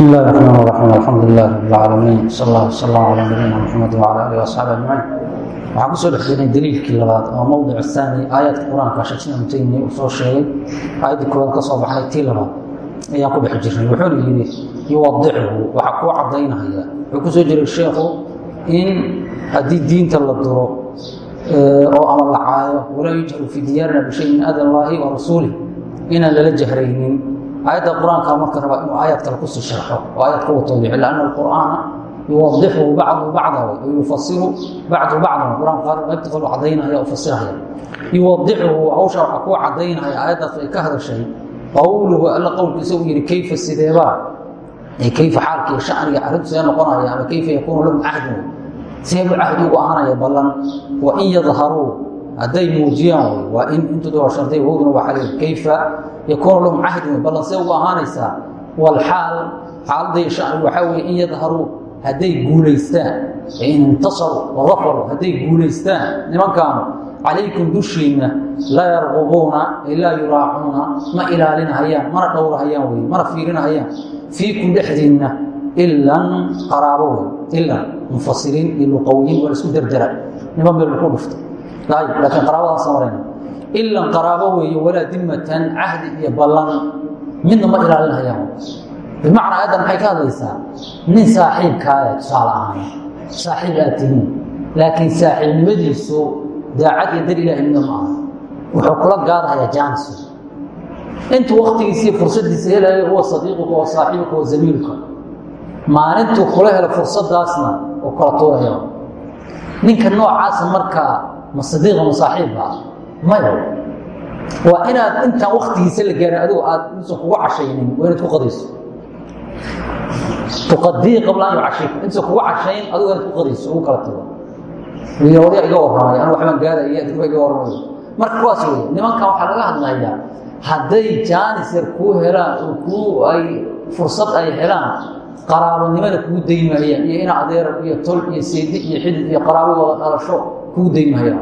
بسم الله الرحمن الرحيم الحمد لله رب العالمين صلى الله وسلم على نبينا محمد وعلى اله واصحابه اجمعين waxaan kusoo dhex jirnay daliilkii labaad oo mowdic aani aayaadka qur-aanka sheekh mutaymi uu soo sheegay aayaddii koowaad ka soo baxday tii labaad ayaan ku dhex jirnay wuxuuna yidhi yuwadichu waxaa kuu caddaynaya wuxuu kusoo jiray sheekhu in haddii diinta la duro oo ama la caayo walaa yujharu fii diyaarina bishay min ada allaahi wa rasuulih inaan lala jahraynin aayadda qur'aanka marka rabaa inuu aayaad kale ku sii sharxo oo aayad ka watoobico lianna alqur'aana yuwadixu bacdu bacda yufasiru bacdu bacdan qur'aanka qaar qaybta kale cadaynaya oo fasiraya yuwadixuhu hawsha waxaa kuu cadaynaya aayaddaas ay ka hadashay. Qowluhu alla qowlkiisa uu yidhi kayfa sideebaa kayfa xaalkii shaniga arrintu see noqonaya ama kayfa yakuunu lahum cahdun seebuu cahdi ugu ahaanaya ballan. Wa in yadharuu hadday muujiyaan waa in intuda waa sharday wowduna kayfa yakuunu lahum cahdun ballan see ugu ahaanaysaa walxaal xaaladday shanigu waxaa weye in yadharuu hadday guulaystaan in intasaruu wadafaruu hadday guulaystaan nimankaanu calaykum dushiinna laa yarqubuuna ay laa yuraacuuna ma ilaalinahayaan mana dhowrahayaan wey mana fiirinahayaan fiikum dhexdiinna ilan qaraabo wey ilan mufasiriin iyo luqawiyiin waa isku derdera niman meel ku dhufta laakiin qaraabadaas marayna ilan qaraabo weeye walaa dimatan cahdi iyo ballan. Midna ma ilaalinahayaan bimacnaa aayaddan maxay ka hadlaysaa? Nin saaxiibkaaya tusaale ahaan. Saaxiib aad tihiin laakiin saaxiibnimadiisu daacad iyo dar ilahi midna ma aha. Wuxuu kula gaadahayaa jaanisu intuu waktigiisiiyo fursaddiisa helayo huwa sadiiquka wa saaxiibuka wa zamiiluka maalintuu kula helo fursadaasna oo kala tuuraya ninka noocaasa markaa ma sadiiqa ma mayo waa inaad intaan waktigiisa la gaarin adigu aad usan kugu cashaynin waa inaad ku qadayso tuqadii qabla an yucashika intuusan kugu cashayn adigu inaad ku qadayso ugu kala tago. Wadiya iga warramay anu waxbaan gaadaya adiguba iga warramay. Marka kuwaas wey nimankan waxaa laga hadlayaa hadday jaanis kuu helaan oo kuu ay fursad ay helaan qaraabanimada kuu daymayaan iyo ina adeer iyo tol iyo seedi iyo xidid iyo qaraabo wada dhalasho kuu daymayaan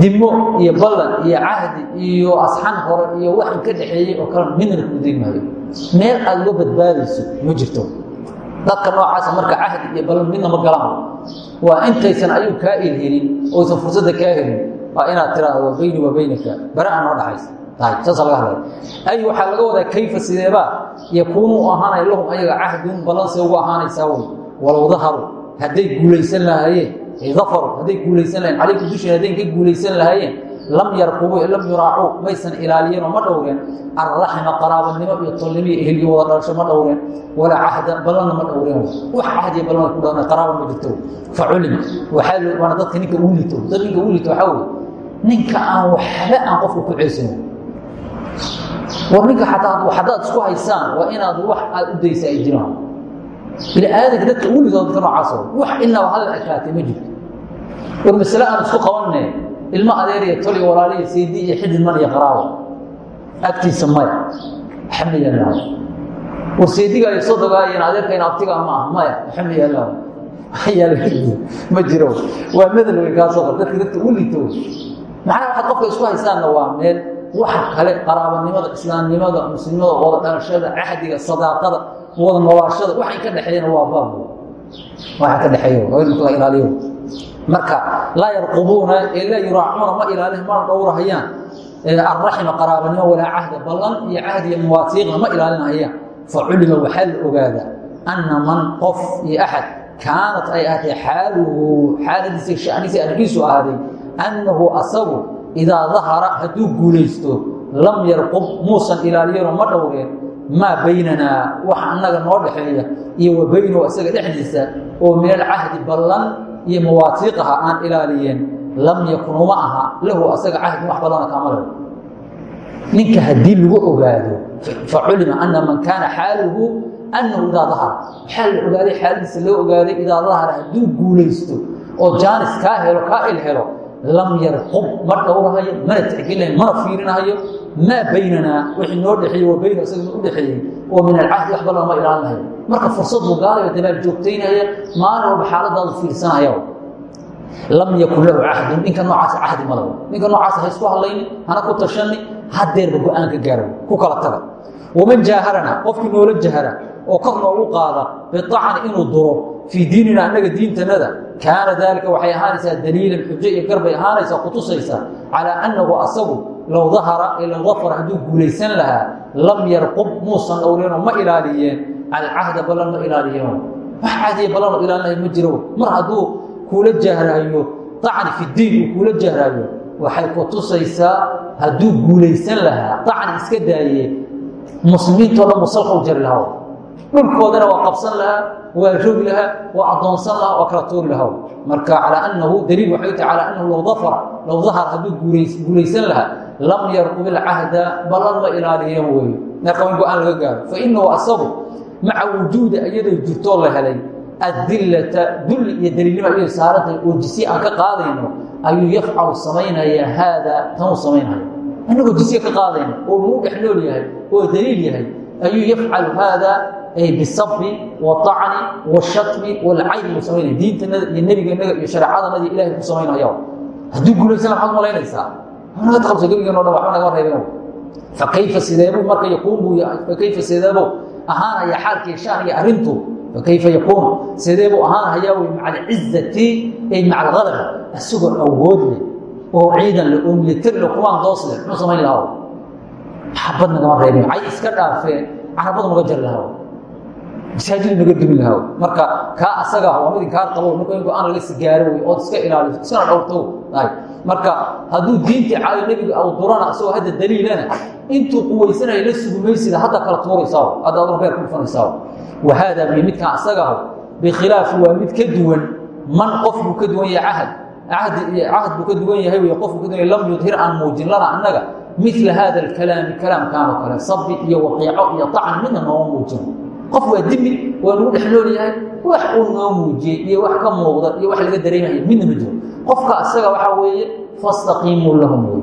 dimo iyo ballan iyo cahdi iyo asxan hore iyo waxan ka dhexeeyey oo kale midna kuu daymayo meel aad uga badbaadayso ma jirto. Dadka noocaasa marka cahdi iyo ballan midna ma galaan. Waa intaysan ayuu kaa ilhelin oysan fursadda kaa helin. Waa inaad tiraahdo bayni wa baynaka. Bare aan noo dhaxaysa saasa laga hadlaya ay waxaa laga wadaa kayfa sideebaa yakuunuu ahaanay lahum ayaga cahdun ballanse ugu ahaanaysaa wey. Walow daharu hadday guulaysan lahaayeen dafaru hadday guulaysan lahayeen calaykum dushiin hadday ka guulaysan lahaayeen lam yarqubuu lam yuraacuu maysan ilaaliyeen oo ma dhowreen arraxima qaraabanimo iyo tolnimo iyo eheliyo wada dhalasho ma dhowreen walaa cahda ballanna ma dhowreen wax cahdiya ballan ku dhana qaraaba ma jirto fa culim waxaa waana dadka ninka ugu lito dad ninka ugu lito waxaa weye ninka aan waxba aan qofka ku ceesanin war ninka ataa haddaad isku haysaan waa inaad wax aad u daysa ay jiraan bini aadanka dadka ugu lido dadka noocaas wax inaba hal ekaatay ma jirto. War masale aan isku qabanne ilmo adeeriya tol iyo walaaliya saydi iyo xidid man iyo qaraabo. Agtiisa maya yaalaa war saydiga ay soo dogaayen adeerkayna abtiga ma ah maya yaalaa ma jiro. Waa madal wey kaasoo qor dadka dadka ugu lito macnaha waxaad qofka isku haysaanna waa meel waxa kale qaraabanimada islaamnimada muslimnimada wada dhalashada cahdiga sadaaqada wada noolaashada waxay ka dhexeeyana waa baab. Waxa ka dhexeeyo waa in la ilaaliyo. Marka laa yarqubuuna ee laa yuraacuuna ma ilaalin mana dhowrahayaan. Arraxima qaraabanimo walaa cahda ballan iyo cahdiya muwaatiiqna ma ilaalinahayaan. Fa culima waxaa la ogaadaa anna man qof iyo axad kaanat ay ahatay xaaluhu xaaladiisa shaniisa arkiisu ahaaday annahu asagu idaa dahara hadduu guulaysto lam yarqub muusan ilaaliyeenoo ma dhowreen maa baynanaa waxa annaga noo dhaxeeya iyo wa baynahu isaga dhexdiisa oo min alcahdi ballan iyo mawaatiiqaha aan ilaaliyeen lam yakun uma aha lahu asaga cahdi wax ballana kaama leho ninka haddii lagu ogaado fa culima ana man kaana xaaluhu annahu idaa dahara. Waxaa la ogaaday xaaladiisa loo ogaaday idaa dahara hadduu guulaysto oo jaanis kaa helo kaa il lam yarqub ma dhowrahayo mana tixgelinayo mana fiirinahayo maa baynanaa wixii noo dhexeeye wa bayna isaga u dhexeeyey oo min alcahdi wax ballan ma ilaalinahayo marka fursad buu gaalayo dabaal joogtaynaya maalin walba xaaladaadu fiirsanaya lam yakun lahu cahdun ninka noocaasa cahdi ma laho ninka noocaasa ha isku hadlayni hana ku tashani hadeerba go'aan ka gaara ku kala taga waman jaaharana qofkii noola jahara oo kor noogu qaada biacni inuu duro fii diinina annaga diintanada. Kaana daalika waxay ahaanaysaa daliilan xujo iyo garbay ahaanaysaa kutusaysa calaa annahu asagu low dahara ee low hadduu guulaysan lahaa lam yarqub muusan owleenoo ma ilaaliyeen. Alcahda ballan ma ilaaliyeen. Wax cahdiya ballanoo ilaalinaya ma jiro. Mar hadduu kuula jahraayo acni fi diin uu kuula jahraayo waxay kutusaysaa hadduu guulaysan lahaa. Acni iska daaye muslimiintao dhan musalka u jari lahaa dhulkoodana waa qabsan lahaa waa rogi lahaa waa addoonsan lahaa waa kala tuuri lahaa. Marka calaa annahu daliil waxay tahay calaa annahu low dafara low dahar hadduu guulaysan lahaa lam yarqub ilcahda ballan ma ilaaliyeen weeye marka in go'aan laga gaaro fa inahu asagu maca wujuudi iyadoo jirtoo la helay adillata dulli iyo daliilnima iyado saarantay oo jisye aan ka qaadayno ayuu yafcalu samaynayaa haada tanuu samaynaya annagoo jisye ka qaadayno oo dhex nool yahay oo daliil yahay ayuu yafcalu haada ay bisabi waacni washatmi walcayb buu samaynaya diintanada iyo nebigeennaga iyo shareecadanada ilahay ku samaynaya hadduu guulaysan maxaad malaynaysaa naga taqabsa gebigeen o dhan waxba naga reebeen fakayfa sideebuu marka yakuun fakayfa sideebuu ahaanaya xaalkii shaan iyo arrintu. Fakayfa yakuun sidee buu ahaanahayaa wey maca alcizati ay maca algadab isagoo awood leh oo ciidan leh oo militari leh kumaan doos leh muxuu samayn lahaa? Xabad nagama reebeen cay iska dhaafeen carabadu naga jari masaajid naga dumin lahaa. Marka kaa asaga waa mid inkaar qabo marka in go'aan laga sigaaro wey ood iska ilaaliso iskana dhowrto. Marka hadduu diintii caayo nebiga aw durana isagoo hadda daliilana intuu quwaysanaya la sugumaysida hadda kala tuuraysaa hadda aduna beer ku dhufanaysaa wahaada bi midkaan asagaho bikhilaafi waa mid ka duwan man qof buu ka duwan yahay cahd cahd buu ka duwan yahay wy qofbuu ka duwan lam yudhir aan muujin lana annaga mila hada alkalaami kalaamkaanoo kale sabi iyo waqiico iyo acni midna nooma muujin qof waa dimi waa nagu dhex nool yahay wax uu noo muujiyey iyo wax ka muuqda iyo wax laga dareemaya midna ma jiro. Qofka asaga waxaa weeye fastaqiimuu lahum. Wey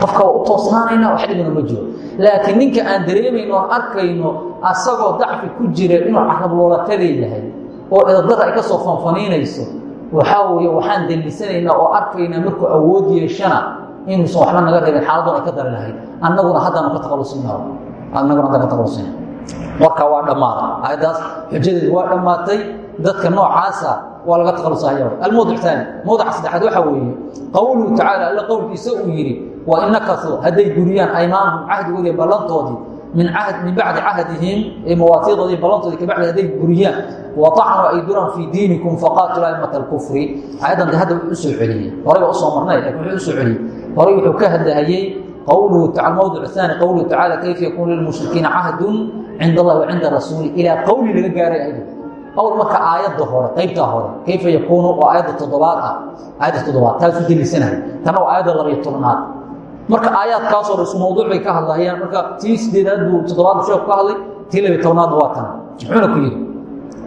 qofka waa u toosnaanayna wax dhibina ma jiro. Laakiin ninka aan dareemayno oon arkayno asagoo dacfi ku jira inuu carabloolatale yahay oo edadada ay ka soo fanfaniinayso waxaa weeye waxaan daliisanaynaa oo arkaynaa markuu awood yeeshana inuusan waxba naga reebin xaaladun ay ka dari lahayd. Annaguna haddaanu ka taqalusina annaguna haddaan ka taqalusina warkaa waa dhammaada ayaddaas xujadeedu waa dhammaatay dadka noocaasa waa laga taqalusahaya almowdic taani mowdica saddexaad waxaa weeye qowluhu tacaala alla qowlkiisa uu yidhi wa in nakasuu hadday guriyaan aymaanahum cahdigoodii ballantoodii min bacdi cahdihim ee mawaatiidoodii ballantoodii kabacdi hadday buriyaan waacnuu ay duraan fii diinikum faqaatilu aimata alkufri ayaddan de hadda wuxuu u soo celiyey. Horay baa u soo marnay laakiin wuxuu u celiyey. Horay wuxuu ka hadlahayey qowluhu mawdic aani qowluhu tacala kayfa yakuunu lilmushrikiina cahdun cinda allahi wa rasuuli ilaa qowli laga gaaray ayadu awl marka aayadda hore qaybtaa hore kayfa yakuunu oo aayadda toddobaad ah aayadda toddobaad taasu deliisanahay tana waa aayadda labayo tobnaad marka aayaadkaasoo isku mawduuc bay ka hadlayaan marka tii sideedaad buu toddobaad sheeku ka hadlay tii labiyo tobnaadna waa tan muxuuna ku yidhi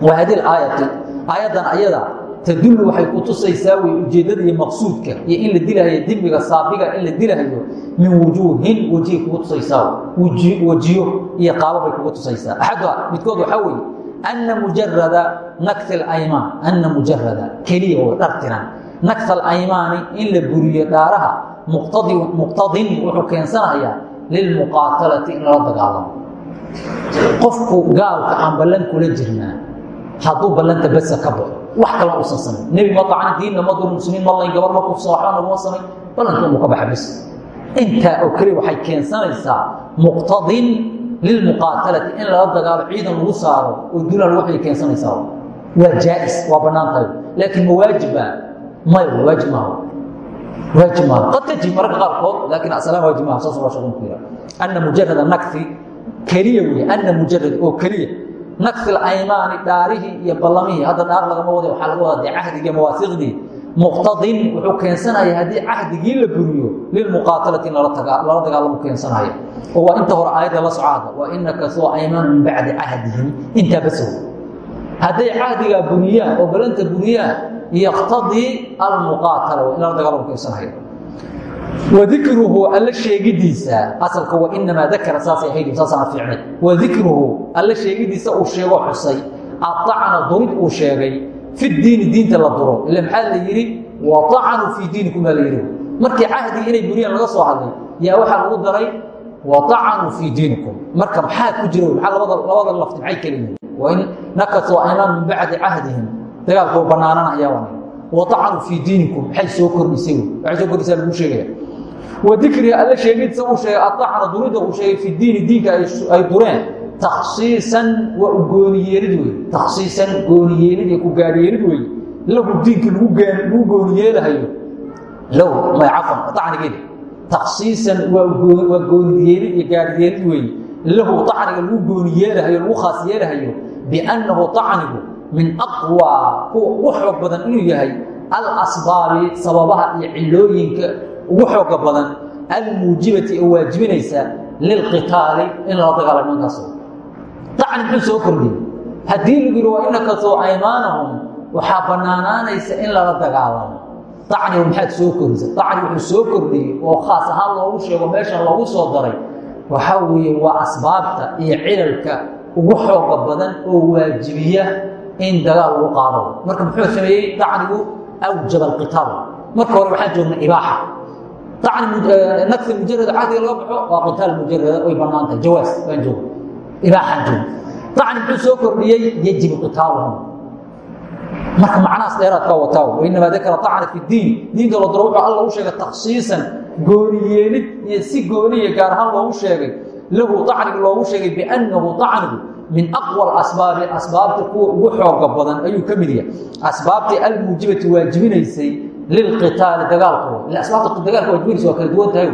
wa hadihi aayati aayaddan ayada tadullu waxay ku tusaysaa wey ujeeddada iyo maqsuudka iyo in la dilahayo dembiga saabiga in la dilahayo min wujuuhin wejiyay kugu tusaysaa wejiyo iyo qaabo bay kugu tusaysaa. Axaduha midkood waxaa weeye ana mujarada nakti alaymaan ana mujarada keliya oo dhartiran nakta alaymaani in la buriyo dhaaraha muqtadin wuxuu keensanayaa lilmuqaatalati in lala dagaalamo. Qofku gaalka aan ballan kula jirnaa hadduu ballanta basa ka baxo wax kala usan samayn nebi ma tacni diinna ma dur muslimiin ma layn gabar ma kufsan waxba naguma samayn ballanka unbuu ka baxa bas intaa oo keliya waxay keensanaysaa muqtadin lilmuqaatalati in lala dagaalo ciidan lagu saaro oo dulan waxay keensanaysaa. Waa jaa'is waa bannaan tahay. Laakiin ma waajiba maya waajib maaha. Qad tajib mararka qaarkood laakiin aslaan waajib maaha saas waa shaqun ku anna mujarada nakti keliya wey anna mujarad oo keliya nakti aymaani dhaarihii iyo ballamihii hadda dhaar lagama waday waxaa laga wadaa dee cahdigii mawaasiqdii muqtadin wuxuu keensanaya haddii cahdigii la buriyo lilmuqaatalati lala dagaalamo keensanaya. Oo waa inta hore aayadda la socaada waa inaka soo aymaanu min bacdi cahdihim intaa basow hadday cahdigaa buriyaan oo balanta buriyaan yaqtadii almuqaatala in lala dagaalamo keensanaya wadikruhu alla sheegidiisa asalka wa inamaa dakara saasay ahayd saasaana fiicnay wadikruhu alla sheegidiisa uu sheego xusay aacna durid uu sheegay fi diini diinta la duro ila maxaa la yidhi waacnuu fii diinikum baa la yidhi markii cahdigii inay buriyaan laga soo hadlay yaa waxaa lagu daray waطacanuu fii diinikum marka maxaa ku jira maa labada lafti maxay kala yihiin wain nakasuu aymaan min bacdi cahdihim dagaalku banaananayaa waطacanuu fii diinikum maxay soo kordhisay waxay soo kordhisaa lagu sheegaya wa dikriga alla sheegidsa uu sheegay aacna durida uu sheegay fi diini diinka ay dureen. Takhsiisan waa u gooniyeelid wey takhsiisan gooniyeelid iyo ku gaaryeelid wey lahu diinka lagu gooniyeelahayo low may cafan acnigeeda takhsiisan waa gooniyeelid iyo gaaryeelid wey lahu acniga lagu gooniyeelahayo lagu khaas yeelahayo biannahu acnigu min aqwaa kuwa ugu xoog badan inuu yahay alasbaabi sababaha iyo cilooyinka ugu xooga badan almuujibati oo waajibinaysa lilqitaali in lala dagaalamo inkaas acni muxuu soo kordhiyey? Haddii lagu yihi waa inakasoo aymaanahum waxaa bannaanaanaysa in lala dagaalamo. Acnigu maxaad soo kordhisa acni wuxuu soo kordhiyey oo khaas ahaan loogu sheego meeshan loogu soo daray waxaa weeye waa asbaabta iyo cilalka ugu xooga badan oo waajibiya in dagaal lagu qaado. Marka muxuu sameeyey? Acnigu awjaba alqitaal. Marka hore waxaan joognay ibaaxa. Nagsi mujarad cadiga laga baxo waa qitaal mujarada way banaantahay jawaas waan jooga ibaaxaan jooga acni muxuu soo kordhiyey yajibu qitaaluhum. Marka macnahaas dheeraadka wataa wainamaa dakara acna fi diin. Diinka la daro wuxuu alla u sheegay takhsiisan gooniyeelid iyo si gooniya gaar ahaan loogu sheegay. Lahu acniga loogu sheegay biannahu acnigu min aqwa asbaabi asbaabta kuwa ugu xooga badan ayuu ka mid yahay. Asbaabtii almuujibati waajibinaysay lilqitaali dagaalkooda ila asbaabta dagaalka waajibinaysa waa kala duwan tahay.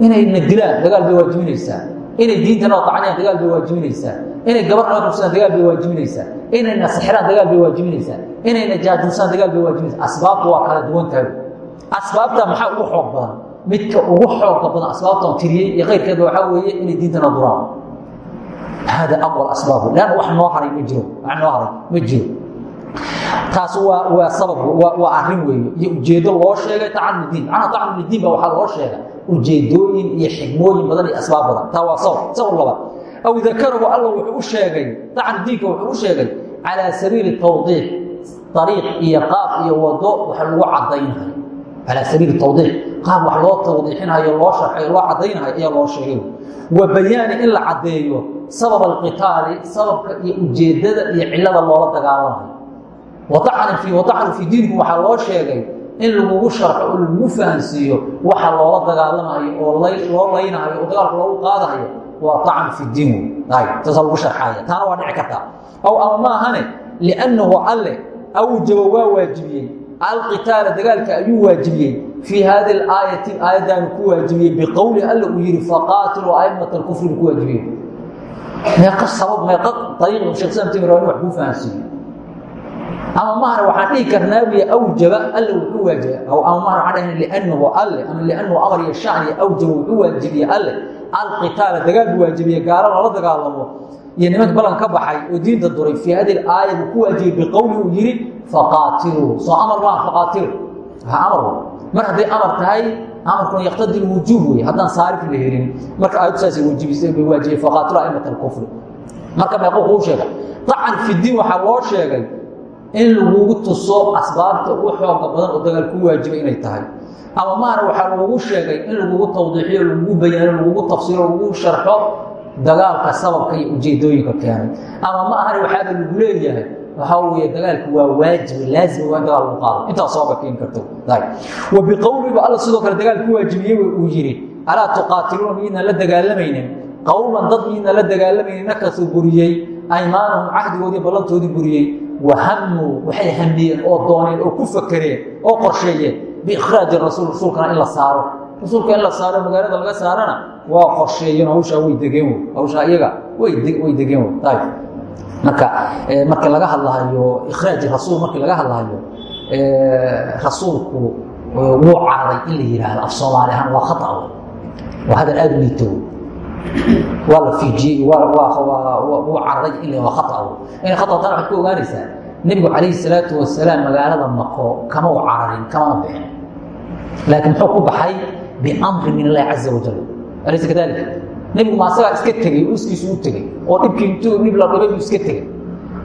Inayna dilaan dagaal bay waajibinaysaa. Inay diintana acniyaan dagaal bay waajibinaysaa. Inay gabarna kufsadaan dagaal bay waajibinaysaa. Inayna sixiraan dagaal bay waajibinaysaa. Inayna jaajuusaan dagaal bay waajibinaysaa. Asbaabtu waa kala duwan tahay. Asbaabta maxaa ugu xoog badan? Midka ugu xooga badan asbaabtan tiriyey iyo keyrkeeda waxaa weeye inay diintana duraan hada aqwa asbaab lan wax noo haray ma jiro wax taas waa waa sabab waa arrin weeye iyo ujeedo loo sheegay tacalumdiin macnaha tacalumdiin ba waxaa loo sheegay ujeedooyin iyo xigmooyin badan iyo asbaab badan taa waa sabab sabab labaad aw dakarahu alla wuxuu u sheegay tacalumdiinka wuxuu u sheegay calaa sabiili tawdiix ariiq iyo qaab iyo wado wax lagu cadaynayo calaa sabiili tawdiix qaab wax loo tawdiixinayo loo sharxayo loo cadaynayo ayaa loo sheegay wa bayaani in la caddeeyo sabab alqitaali sababka iyo ujeeddada iyo cillada loola dagaalamayo. Waacnu fii diinku waxaa loo sheegay in lagugu sharxo oo lagugu fahansiiyo waxa loola dagaalamayo oo loo laynahayo oo dagaalka loogu qaadahayo waa acnu fi diin taasa lagu sharxaya taana waa dhici kartaa. Aw maahane liannahu alle awjaba waa waajibiyey alqitaala dagaalka ayuu waajibiyey fii hadi aayati aayaddaanu ku waajibiyey biqowli alle uu yihi faqaatiluu aimata alkufri ku waajibiyey. Meeqa sabab meeqa ariiq shekh islam timiraani wax kuu fahansiiyo ama mahana waxaan dhihi karnaa biy awjaba alle wuxuu waajiba ama mahana waxaan dhahna liannahu alle ama liannahu amar iyo shaniya awjaba wuxuu waajibiye alle. Alqitaala dagaal buu waajibiye gaalo lala dagaalamo iyo nimanka ballan ka baxay oo diinta duray fii hadi aaya buu ku waajibiyey biqowli uu yihi faqaatiluu soo amar maa faqaatilu. Amar mar hadday amar tahay amarkuna yaqtadi wujuub wey haddaan saarif la helin marka aayaddu saasay wajibisay bay waajibiyey faqaatilu aimata alkufri marka meequu kuu sheegay tacan fi diin waxaa loo sheegay in lagugu tuso asbaabta ugu xooga badan oo dagaal ku waajiba inay tahay. Ama maana waxaa lagugu sheegay in lagugu tawdiixiyo lagugu bayaano lagugu tafsiiro lagugu sharxo dagaalka sababka iyo ujeedooyinka keenay. Ama ma ahani waxaaba lagu leeyahay waxaa weeye dagaalku waa waajiba laazima waa in dagaal lagu qaado. Intaas sababa keeni karto. Wa biqowliba alla sidoo kale dagaal ku waajibiyey uu yidhi alaa tuqaatiluuna miidnaan la dagaalamaynin qowman dad miidnaan la dagaalamaynin nakasuu buriyey aymaanahum cahdigoodii ballantoodii buriyey wahamuu waxay hamiyeen oo dooneen oo ku fakereen oo qorsheeyeen biikhraaji rasuul rasuulkana in la saaro rasuulka in la saaro magaalada laga saarana waa qorsheeyeen hawshaa way degeen hawshaa iyaga way degeen ayb marka marka laga hadlahayo ikhraaji rasuul markii laga hadlahayo rasuulku wuu cararay in la yidhaahdo af soomaali ahaan waa khata waa hadal aada u liito. Waa la fiijiyey wuu cararay in waa khata inay khata tana waxaad ku ogaanaysaa nebigu calayhi salaatu wasalaam magaalada mako kama u cararin kamana bixin. Laakiin muxuu ku baxay biamri min allahi caza wajal alaysa kadalika nebigu ma asagaa iska tegey oo iskiisu u tegey oo dhibkii intuu dhib la dhibay buu iska tegey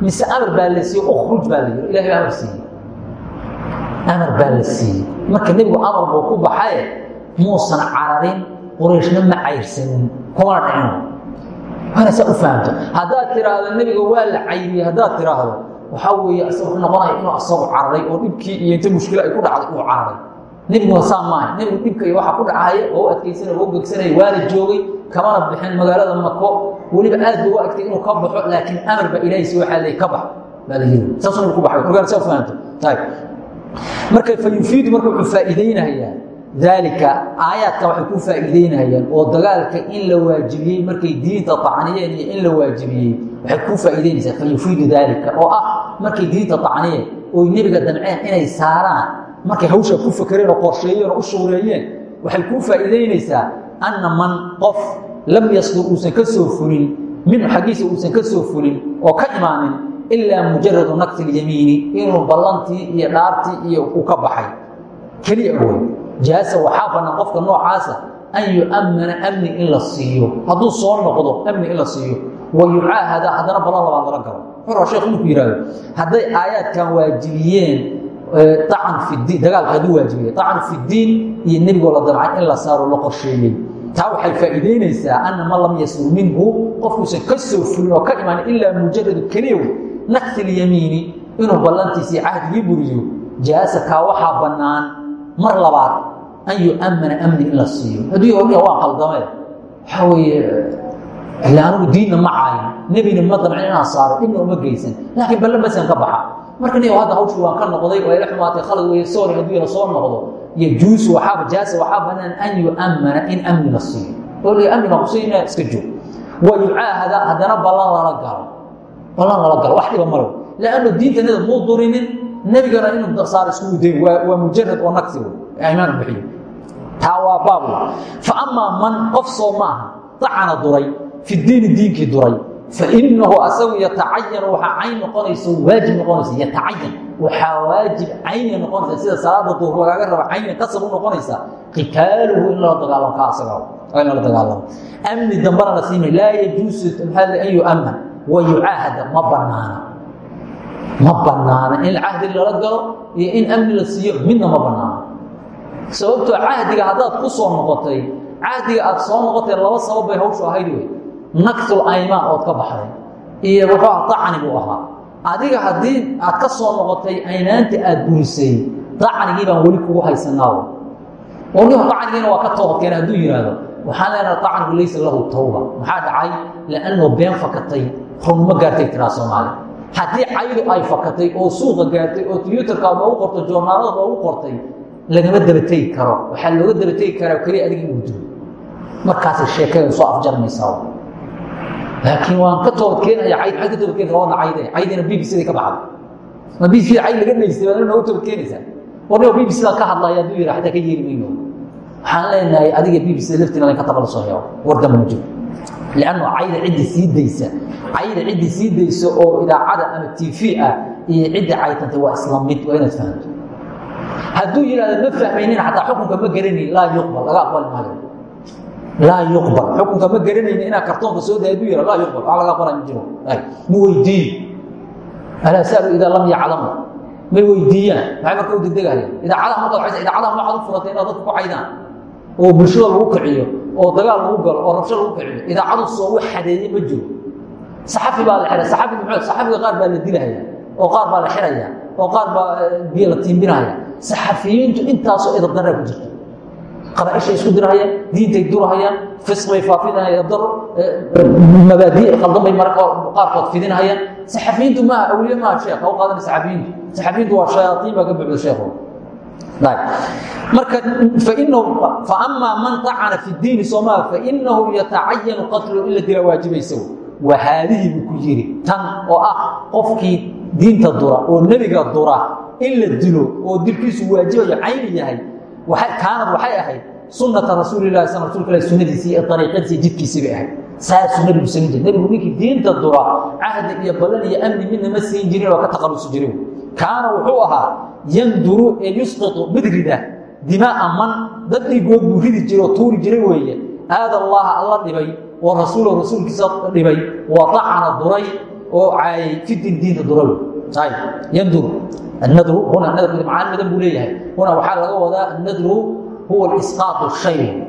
mise amar baa la siiyey ukhruj baa la yiri ilahay amar siiyey amar baa la siiyey marka nebigu amar buu ku baxaye muusan cararin qorayshna ma cayrsanin kumana dhicin waana saa u fahamto haddaad tiraahdo nebiga waa la cayriyey haddaad tiraahdo waxaa weeye isaga wuxuu noqonaya inuu asagu cararay oo dhibkii iyo inta mushkilo ay ku dhacday uu cararay nebiguna saa maaha. Nebigu dhibka iyo waxa ku dhacaya oo adkaysanaya oo gegsanaya waala joogay kamana bixin magaalada mako weliba aad ba u inuu ka baxo laakiin amar baa ilaahaysi waxaa leey ka bax. Baa la ku baxay. Markaa saa u fahamto ayib marka fa yufiidu marka wuxuu faa'iideynayaa daalika waxay ku faa'iideynayaan oo dagaalka in la waajibiyey markay diinta tacniyeen iyo in la waajibiyey waxay ku faa'iideynaysaa fa yufiidu oo ah markay diinta tacniyeen oy nebiga damceen inay saaraan markay hawshaa ku fakereen oo qorsheeyeen oo u shuureeyeen waxay kuu faa'iideynaysaa anna man qof lam yasdur uusan ka soo fulin minhu xaggiisa uusan ka soo fulin oo ka imaanin ilaa mujaradu nakti lyamiini inuu ballantii iyo dhaartii iyo uu ka baxay. Keliya awey jaasa waxaa bannaan qofka noocaasa an yu'ammana amni in la siiyo. Hadduu soo noqdo amni in la siiyo. Wa yucaahada haddana ballan labaad lala galo. Xura sheekh inuu ku yihahdo hadday aayaadkan waajibiyeen dagaalka hadduu waajibiyey acan fi diin iyo nebigoo la damcay in la saaro la qorsheeyey taa waxay faa'iideynaysaa anna man lam yasur minhu qofkuusan ka soo fulin oo ka imaanin ilaa mujaradu keliyow nakti lyamiini inuu ballantiisii cahdigii buriyo jaasa kaa waxaa bannaan mar labaad an yu'ammana amni in la siiyo hadduu horiya waa qaldamee waxaa weeye ila anigu diinna ma caayin nebina ma damcin inaan saaro dhibna uma geysan laakiin balle masan ka baxa marka nin hadda hawshii waan ka noqday oo ila xumaatay khalad weeye soori hadduu la soo noqdo yajuusu waxaaba jaasa waxaa bannaan an yu'ammana in amni la siiyo oo la amni kusiinaya iska joog wa yucaahada haddana ballan lala galo ballan lala galo wax dhiba malo lanno diintanada muu durinin nebigana inuu saar iskugu day waa mujarad oo nagsi wey imaan bixiyo. Taa waa baab. Fa amaa man qof soo maaha dacana duray fi diini diinkii duray fainahu asagu yatacayan waxaa cayn noqonaysa waajib noqonaysa yatacayan waxaa waajib cayni noqonaysa sida salaada duhur lagaaga raba cayni qasab u noqonaysa qitaaluhu in lala dagaalamo ka asaga in lala dagaalamo amni dambana la siimay laa yajuusu maxaa an yu'aman wa yucaahada ma banaana ma banaana in cahdi lala galo iyo in amni la siiyo midna ma banaana sababtoo cahdiga haddaad ku soo noqotay cahdiga aad soo noqotay laba sabab bay hawshu ahayd wey naktul aymaan ood ka baxday. Iyo wuxuu dacni buu ahaa. Adiga haddii aad ka soo noqotay aynaanta aad burisay dacnigii baan weli kugu haysanaawo. Waliba dacnigiina waa ka toobadkeena hadduu yidhaahdo waxaan leenaha dacnigu laysa lahu tawba. Maxaa dhacay? Liannuu been fakatay runma gaartay tiraa soomaali. Haddii caydu ay fakatay oo suuqa gaartay oo twitterkaa loogu qortay joornaalada loogu qortay lagama dabategi karo. Waxaa looga dabategi karaa keliya adiga inuu dilo. Markaasay sheekada soo afjarmaysaa laakiin waan ka toobadkeenaya cayd maxaad ka toobadkeen kara wadna cayde caydina b b c day ka baxday. Ma b b c cayd laga naystay baad nooga toobadkeenaysaa warniba b b c daa ka hadlaya hadduu yidha xataa ka yeeli mayno waxaan leenahay adiga b b c laftiina layn ka tabala soo heewo wardama ma jiro liannu cayda ciddi sii daysa cayda ciddi sii daysa oo idaacada ama t v ah iyo ciddi caytantay waa isla mid waa inaad fahamto hadduu yidhahdo ma fahmaynin xataa xukunka ma garanayn laa yuqbal laga aqbali maayo laa yuqbal. Xukunka ma garanayni inaad kartoonka soo day haduu yihah laa yuqbal. Wax laga aqbalay ma jiro ma weydiiyo alaa saalu idaa lam yaclamu. May weydiiyaan. Maxay marka u degdegahaya idaacadaha markaad idaacadaha waxaad u furatay inaad dadka ku caydaan oo bulshada lagu kiciyo oo dagaal lagu galo oo rabsho lagu kiciyo idaacadu soo wax xadeeye ma jiro. Saxafi baa la xihay saxafi muxuu saxafiga qaar baa la dilahaya oo qaar baa la xiraya oo qaar baa biyo la tiimbinaya saxafiyiintu intaasoo idabdaraa ku jirta qabaaishay isku dirahayaan diintay durahayaan fisq bay faafinahayaan daro mabaadi qaldan bay mararka qaarkood fidinahayaan. Saxafiyiintu maaha awliye maaha sheekh ha u qaadana saxafiyiintu. Saxafiyiintu waa shayaatiin baa ka buuxda sheekhu marka faamaa man acana fi diini soomaa fainahu yatacayanu qatlu in la dila waajibaysa wa haadihi buu ku yidhi tan oo ah qofkii diinta dura oo nebiga dura in la dilo oo dilkiisu waajibayo cayni yahay kaanad waxay ahayd sunata rasuulilahi s rasulka ilah sunadiisii iyo ariiqadiisi jidkiisii bay ahayd. Saasuu nebigu samayn jir nebigu diinta dura cahdi iyo ballan iyo amni midna ma siin jirin oo ka taqalusi jirin. Kaana wuxuu ahaa yanduru ee yusqitu mid rida dimaaa man dad buu ridi jiro oo tuuri jiray weeye. Aada allaha alla dhibay oo rasuulahu rasuulkiisa dhibay wa dacana duray oo caayay fidin diinta dura ynuru nadru huna nadrku macaan badan buu leeyahay. Huna waxaa laga wadaa annadru huwa isqaau shay.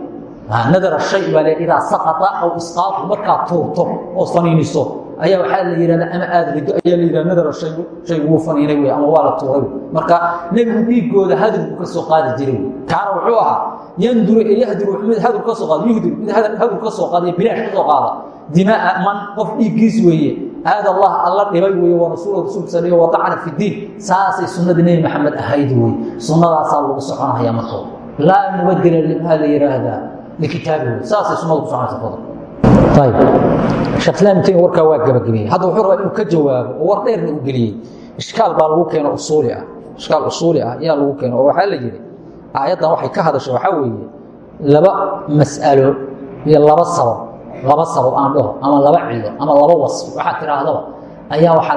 Nadar shay baa le idaa saqata aw isqaatu markaad tuurto oo faniiniso. Ayaa waxaa la yihahda ama aada rido ayaa la yihah nadar shay shaygu wuu faniinay wey ama waa la tuuray. Marka nebigu dhiigooda hadurku ka soo qaadi jiray. Kaana wuxuu ahaa yanduru yahdiru mid hadur ka soo qaada yuhdiru mid hadur ka soo qaada bilaash ka soo qaada. Dimaa man qof dhiiggiis weeye aad allah alla dhibay wey wa rasuul rasuulkiisa dhibay wadacana fi diin saasay sunnadii nebi maxamed ahayd wey sunnadaasaa lagu soconaya marka laa mubadila maxaa la yidhaahdaa likitaabi wey saasay sunnadu ku soconaysa ibn taymiya warkaa waa gabagabeeyey hadda wuxuu rabaa inuu ka jawaabo oo war dheerna u geliyey ishkaal baa lagu keeno usuuli ah ishkaal usuuli ah ayaa lagu keeno oo waxaa la yidhi aayaddan waxay ka hadashay waxaa weeye laba mas'alo iyo laba sabab laba sabab aan dhaho ama laba cido ama laba wasfi waxaad tidhaahdaba ayaa waxaa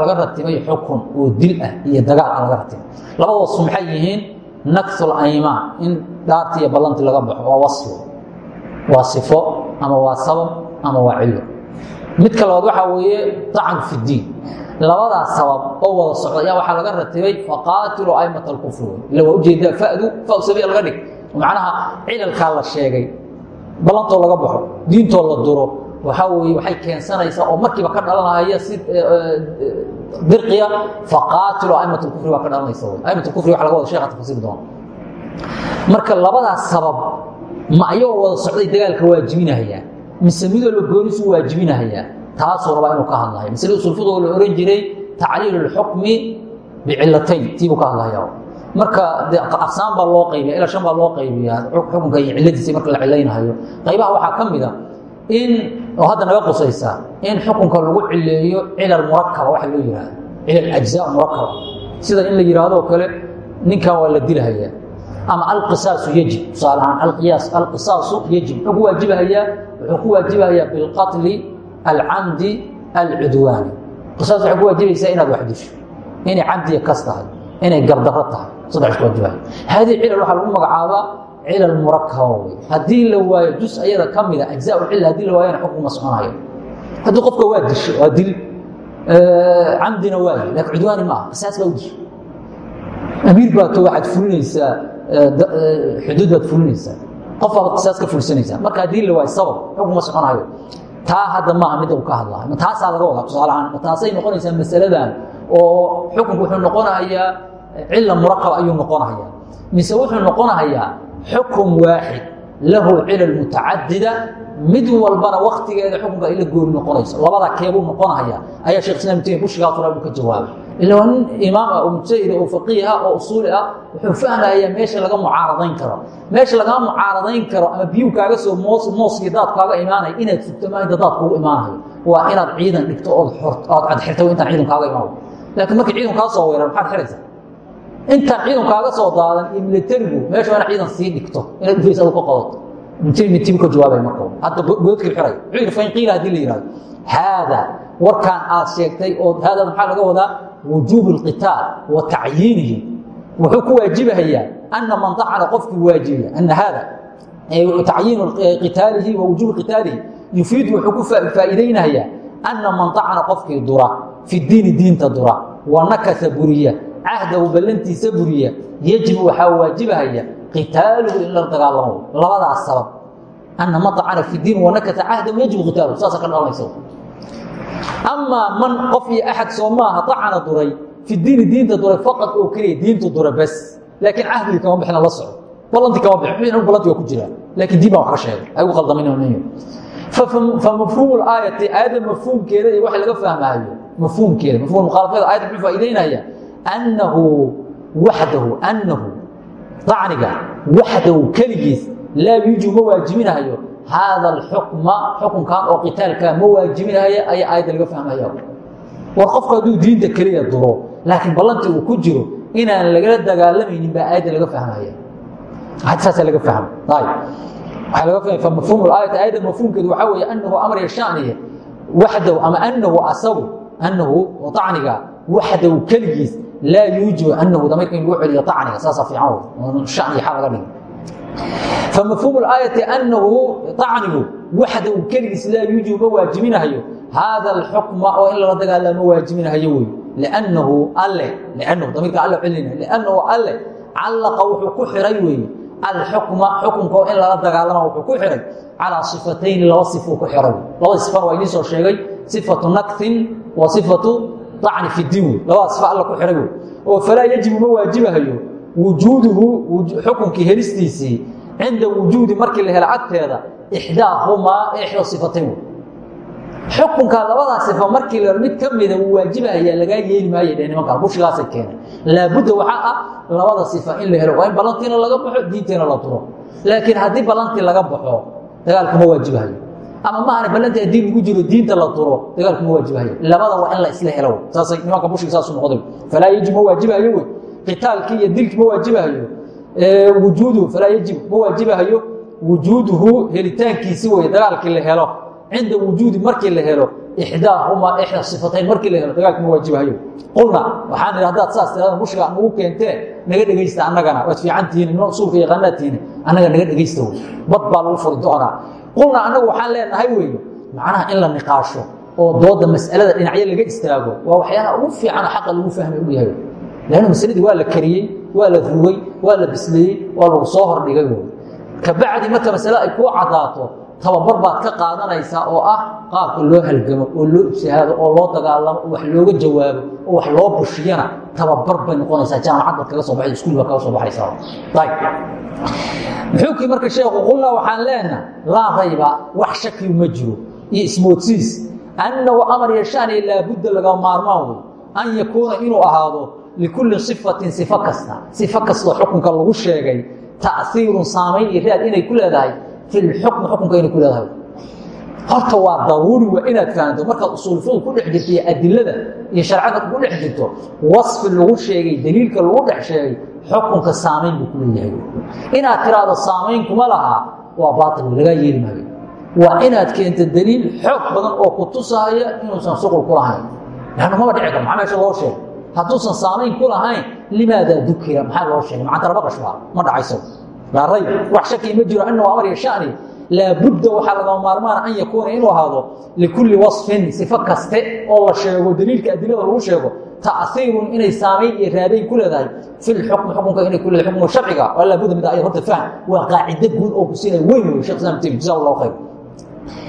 laga ratibay xukun oo dil ah iyo dagaal laga ratibay labada wasfi maxay yihiin? Naktul aymaan in dhaarti iyo ballanti laga baxo waa wasfi. Waa sifo ama waa sabab ama waa cillo midka labaad waxaa weeye dacan fi diin. Labadaas sabab oo wada socda ayaa waxaa laga ratibay faqaatilu aymat alkufri ila waa u jeedaa fadu fa sabiya laga dhig. Macnaha cilalkaa la sheegay ballantoo laga baxo diintoo la duro waxaa weye waxay keensanaysaa oo markiiba ka dhalanaya si dirqiya faqaatilu aymat kufri ka dhalanaysa aymat kufri laga wada sheekha tafasiir doona marka labadaas sabab ma ayagoo wada socday dagaalka waajibinahayaan mise mid walba goonisu waajibinahayaa taasuu rabaa inuu ka hadlayo. Masle usulfiqoo la ohan jiray tacliil اlxukmi bicilatayn tiibuu ka hadlaya marka aqsaan baa loo qaybiya ilaa shan baa loo qaybiyaa xukunka iyo ciladiisa marka la cilaynahayo qaybaha waxaa ka mida in oo hadda naga qusaysa in xukunka lagu cileeyo cilal murakaba waxa loo yihahdo cilal ajzaa murakaba sida in la yidhaahdo kale ninkan waa la dilahaya ama alqisaasu yajib tusaale ahaan alqiyaas alqisaasu yajib. Wuxuu ku waajibahayaa wuxuu ku waajibahayaa bilqatli alcamdi alcudwaani. Qisaas waxay ku waajibaysaa inaad wax disho inay camdiya kas tahay inay gardaro tahay. Saddex isku waajibaya haadii cilal waxaa lagu magacaabaa cilal murakaba wey haddii la waayo jus ayada ka mida ajzaa cila haddii la waayana xukun ma soconayo. Haddii qofka waa disho waa dil camdina waayo laakin cudwaani ma aha qisaas baa u disho amiir baato waxaad fulinaysaa xuduud baad fulinaysaa. Qof baad qisaas ka fulsanaysaa marka haddii la waayo sabab xukun ma soconayo. Taa hadda maaha midda uu ka hadlayo ma taasaa laga wadaa tusaale ahaan ma taasay noqonaysaa masaladan oo xukunku wuxuu noqonahayaa cila murakab ayuu noqonahayaa mise wuxuu noqonahayaa xukun waaxid lahu cilal mutacadida mid walbana waktigeeda xukunka ay gooni noqonayso. Labada keebuu noqonahaya ayaa shekh islam taymiya bushigaa tura uu ka jawaabay. Ila waa nin imaam ah oo mujtahida oo faqiih ah oo usuuli ah wuxuu fahmayaa meesha laga mucaaradayn karo. Meesha lagaa mucaaradayn karo ama biyuu kaaga soo moos mooskii daad kaaga imaanaya inaad sugto maa inta daad kugu imaanayo. Waa inaad ciidan dhigto ood ood cadxirto intaan ciidan kaaga imaano laakiin markii ciidan kaa soo weerar maxaad xiraysaa intaan ciidan kaaga soo daadan iyo militarigu meesha waa ciidan sii dhigto inaad ufays adu ka qodato mitibu ka jawaabay marka hadda goodkii xiray wuxuu yidhi fain qiila la yihahdo haada warkaan aad sheegtay oo haada maxaa laga wadaa wujuubu اlqitaal wa tacyiinihi wuxuu ku waajibahayaa ana man dacana qofkii waajibiya ana haada tacyiinu qitaalihi wa wujuubu qitaalihi yufiidu wuxuu ku faa'iidaynahayaa ana man dacana qofkii dura fi diini diinta dura wa nakasa buriya cahdahu ballantiisa buriya yajibu waxaa waajibahaya qitaaluhu in la dagaalamo labadaas sabab ana man dacana fi diin wanakasa cahdahu yajibu qitaaluhu saasa ka dhalanaysa amaa man qof iyo axad soo maaha dacana duray fi diini diinta duray faqad oo keliya diintu dura bas laakiin cahdigii kama bixina la soco ballantii kama bixin ballantii waa ku jiraa laakiin diin baa wax ka sheegay ay ugu qaldamin famafhuum aayati aayadda mafhuumkeeda iyo waxa laga fahmaayo mafhuumkeeda mafhum mukhaalafada ayadda muxuu faa'idaynaya annahu waxdahu annahu dacniga waxdahu keligiis laa yuujibu ma waajibinahayo haada alxukma xukunkan oo qitaalkaa ma waajibinahayo ayaa aayadda laga fahmaya war qofku hadduu diinta keliya duro laakiin ballantii uu ku jiro inaan lagala dagaalamaynin baa aayadda laga fahmaya saasaa laga fahma ayb waxaa laga fahmay famafhuum aayata aayadda mafhuumkeedu waxaa weeye annahu amar yashaaniye waxdahu ama annahu asagu annahu dacniga waxdahu keligiis laa yuujibu anahu damirka in lagu celiyo acniga saasa fiican shaniga xaa laga dhigi famafhuum aayati annahu acnigu waxdahu keligiis laa yuujibu ma waajibinahayo haada alxukma oo in lala dagaalama waajibinahayo wey liannahu alle liannahu damirka alle celinaya liannahu alle callaqa wuxuu ku xiray weeye alxukma xukunko in lala dagaalama wuxuu ku xihay calaa sifatayni laba sifuu ku xihay labada sifana waa idiin soo sheegay sifatu naktin wa sifatu acni fi diin labada sifa alla ku xihay wey oo falaa yajibu ma waajibahayo wujuuduhu xukunkii helistiisii cinda wujuudi markii la helo agteeda ixdaahumaa ixda sifatayn wey xukunka labadaa sifa markii la mid ka mida uu waajibahayaa lagaa yeeli maayo dhe nimankaa bushigaasay keenay laabudda waxaa ah labada sifa in la helo waa in ballantiina laga baxo diintiina la duro laakiin haddii ballantii laga baxo dagaalku ma waajibahayo ama maahana ballantii haddii lagu jiro diinta la duro dagaalku ma waajibahayo. Labada waa in la isla helo saasay nimanka bushiga saasu noqday. Falaa yajib ma waajibahayo wey. Qitaalkii iyo dilkii ma waajibahayo. Wujuuduhu falaa yajib ma waajibahayo. Wujuuduhu helitaankiisi wey dagaalkii la helo. Cinda wujuudi markii la helo ixdaahumaa ixda sifatayn markii la helo dagaalka ma waajibahayo. Qulna waxaan idhi haddaad saas tirada bushiga nagu keentee naga dhegaysta annagana. Waad fiicantihiin usuulka yaqaanaadtihiin annaga naga dhegaysta wey. Bad baa lagu furi doonaa qulna annagu waxaan leenahay weeye macnaha in la niqaasho oo dooda mas'alada dhinacyo laga istaago waa waxyaalaha ugu fiicana xaqa lagu fahmay u yahay. Lanna masaladii waa la kariyey waa la rugay waa la bisleeyey waa lagu soo hordhigay kabacdi marka masale ay kuu caddaato tababar baad ka qaadanaysaa oo ah qaabka loo halgamo oo loo ibsahaado oo loo dagaalamo oo wax looga jawaabo oo wax loo bushiyana tababar bay noqonaysaa jaamacad baad kaga soo baxay iskuul baad kaga soo baxaysaa ayb muxuukii marka sheekhu qulnaa waxaan leenaha laa rayba wax shakiyu ma jiro. Iyo ismoodsiis annahu amar yashaani laabudda laga maarmaan wey an yakuuna inuu ahaado likulli sifatin sifo kasta. Sifo kastoo xukunka lagu sheegay ta'iirun saamayn iyo raad inay ku leedahay fi lxukmi xukunka inay ku leedahay. Horta waa daruuri waa inaad fahanto markaad usuulfadu ku dhex jirto iyo iyo sharcada ku dhex jirto wasfi lagu sheegay daliilka lagu dhex sheegay xukunka saamayn buu ku leeyahay. Inaad tiraahdo saamayn kuma lahaa waa baatil lagaa yeeli maayo. Waa inaad keento daliil xoog badan oo ku tusahaya inuusan shuqul ku lahayn. Lannu maba dhici karo maxaa meesha loo sheegay? Hadduusan saamayn ku lahayn limaadaa dukira maxaa loo sheegay? Macantarabaqashbaa ma dhacayso laa rayb wax shaki ma jiro annahu amar yashani laabudda waxaa lagama maarmaana an yakuuna inuu ahaado likulli wasfin sifo kaste oo la sheego daliilka adilada lagu sheego ta'iirun inay saamayn iyo raadayn ku leedahay. Fi lxukmi xukunka inay ku leedahay xukmu sharciga laabudda mid ayad horta fahm waa qaacide guud oo kusiinaya weyn wey shekh islam taymi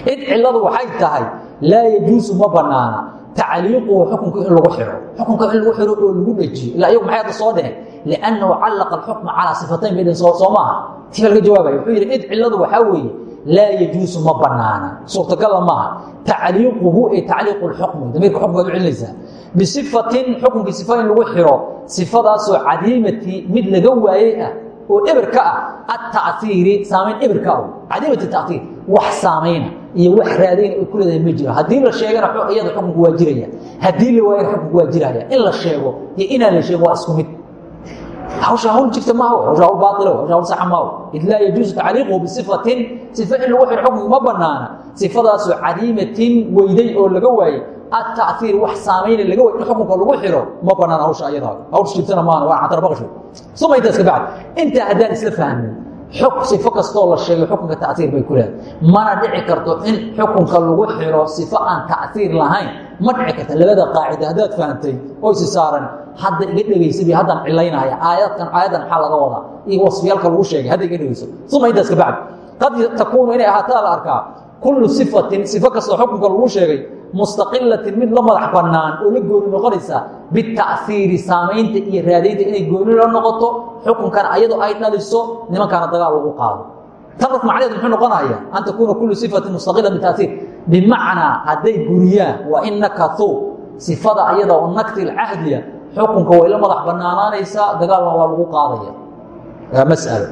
id cilladu waxay tahay laa yajuusu ma banaana. Tacliiquhu xukunka in lagu xiro. Xukunka in lagu xiro oo lagu dhejiyo ilaa iyagu maxay soo dheheen liannahu callaqa alxukma calaa sifatayn bay soo maaha tia laga jawaabaya wuxuu yidhi id cilladu waxaa weeye laa yajuusu ma banaana suurtagalla maaha tacliiquhu ee tacliiqu lxukmi damiirka xukunkaad u celinaysaa bisifatin xukunkii sifa in lagu xiro sifadaasoo cadiimati mid laga waayey ah oo eber ka ah ata'iiri saamayn eber ka cadiimati ta'iir wax saamayna iyo wax raadayna ay ku leedahay ma jiro haddii la sheegana iyada xukunku waa jiraya haddii la waayana xukunku waa jiraya in la sheego iyo inaan la sheego waa isku mid hawsha hawl jirta maaha hawsha hawl baaila hawsha hawl saxa maaha id laa yajuusu tacliiquhu bisifatin sifa in lagu xiro xukunku ma banaana sifadaasoo cadiimatin weyday oo laga waayey ata'iir wax saamayna laga waay in xukunka lagu xiro ma banaana hawsha ayada hawsha jirtana maaha waa catarabaqasho uma intaas ka bacd intaa haddaan isla fahmin xuk sifo kastoo la sheegay xukunka ta'iir bay ku leedahay. Mana dhici karto in xukunka lagu xiro sifo aan ta'iir lahayn. Ma dhici karta. Labada qaacida haddaad fahamtay oo isi saaran hadda iga dhegaysabi haddaan cilaynaya aayadkan aayaddan maxaa laga wadaa? Iyo wasfiyaalka lagu sheegay hadda iga dhegayso uma intaas ka bacd qad takuunu inay ahaataa la arkaa kullu sifatin sifo kastoo xukunka lagu sheegay mustaqilatin mid la madax bannaan oo la gooni noqonaysa bita'hiiri saamaynta iyo raadaynta inay gooni la noqoto xukunkana ayadoo ay dhaliso nimankaana dagaal lagu qaado. Tan marka macnaheedu muxuu noqonaya an takuuna kullu sifatin mustaqila bita'hiir bimacnaa hadday buriyaan waa in nakatuu sifada ayada oo nakti lcahdiya xukunka way la madax bannaanaanaysaa dagaalna waa lagu qaadaya. Waa mas'alo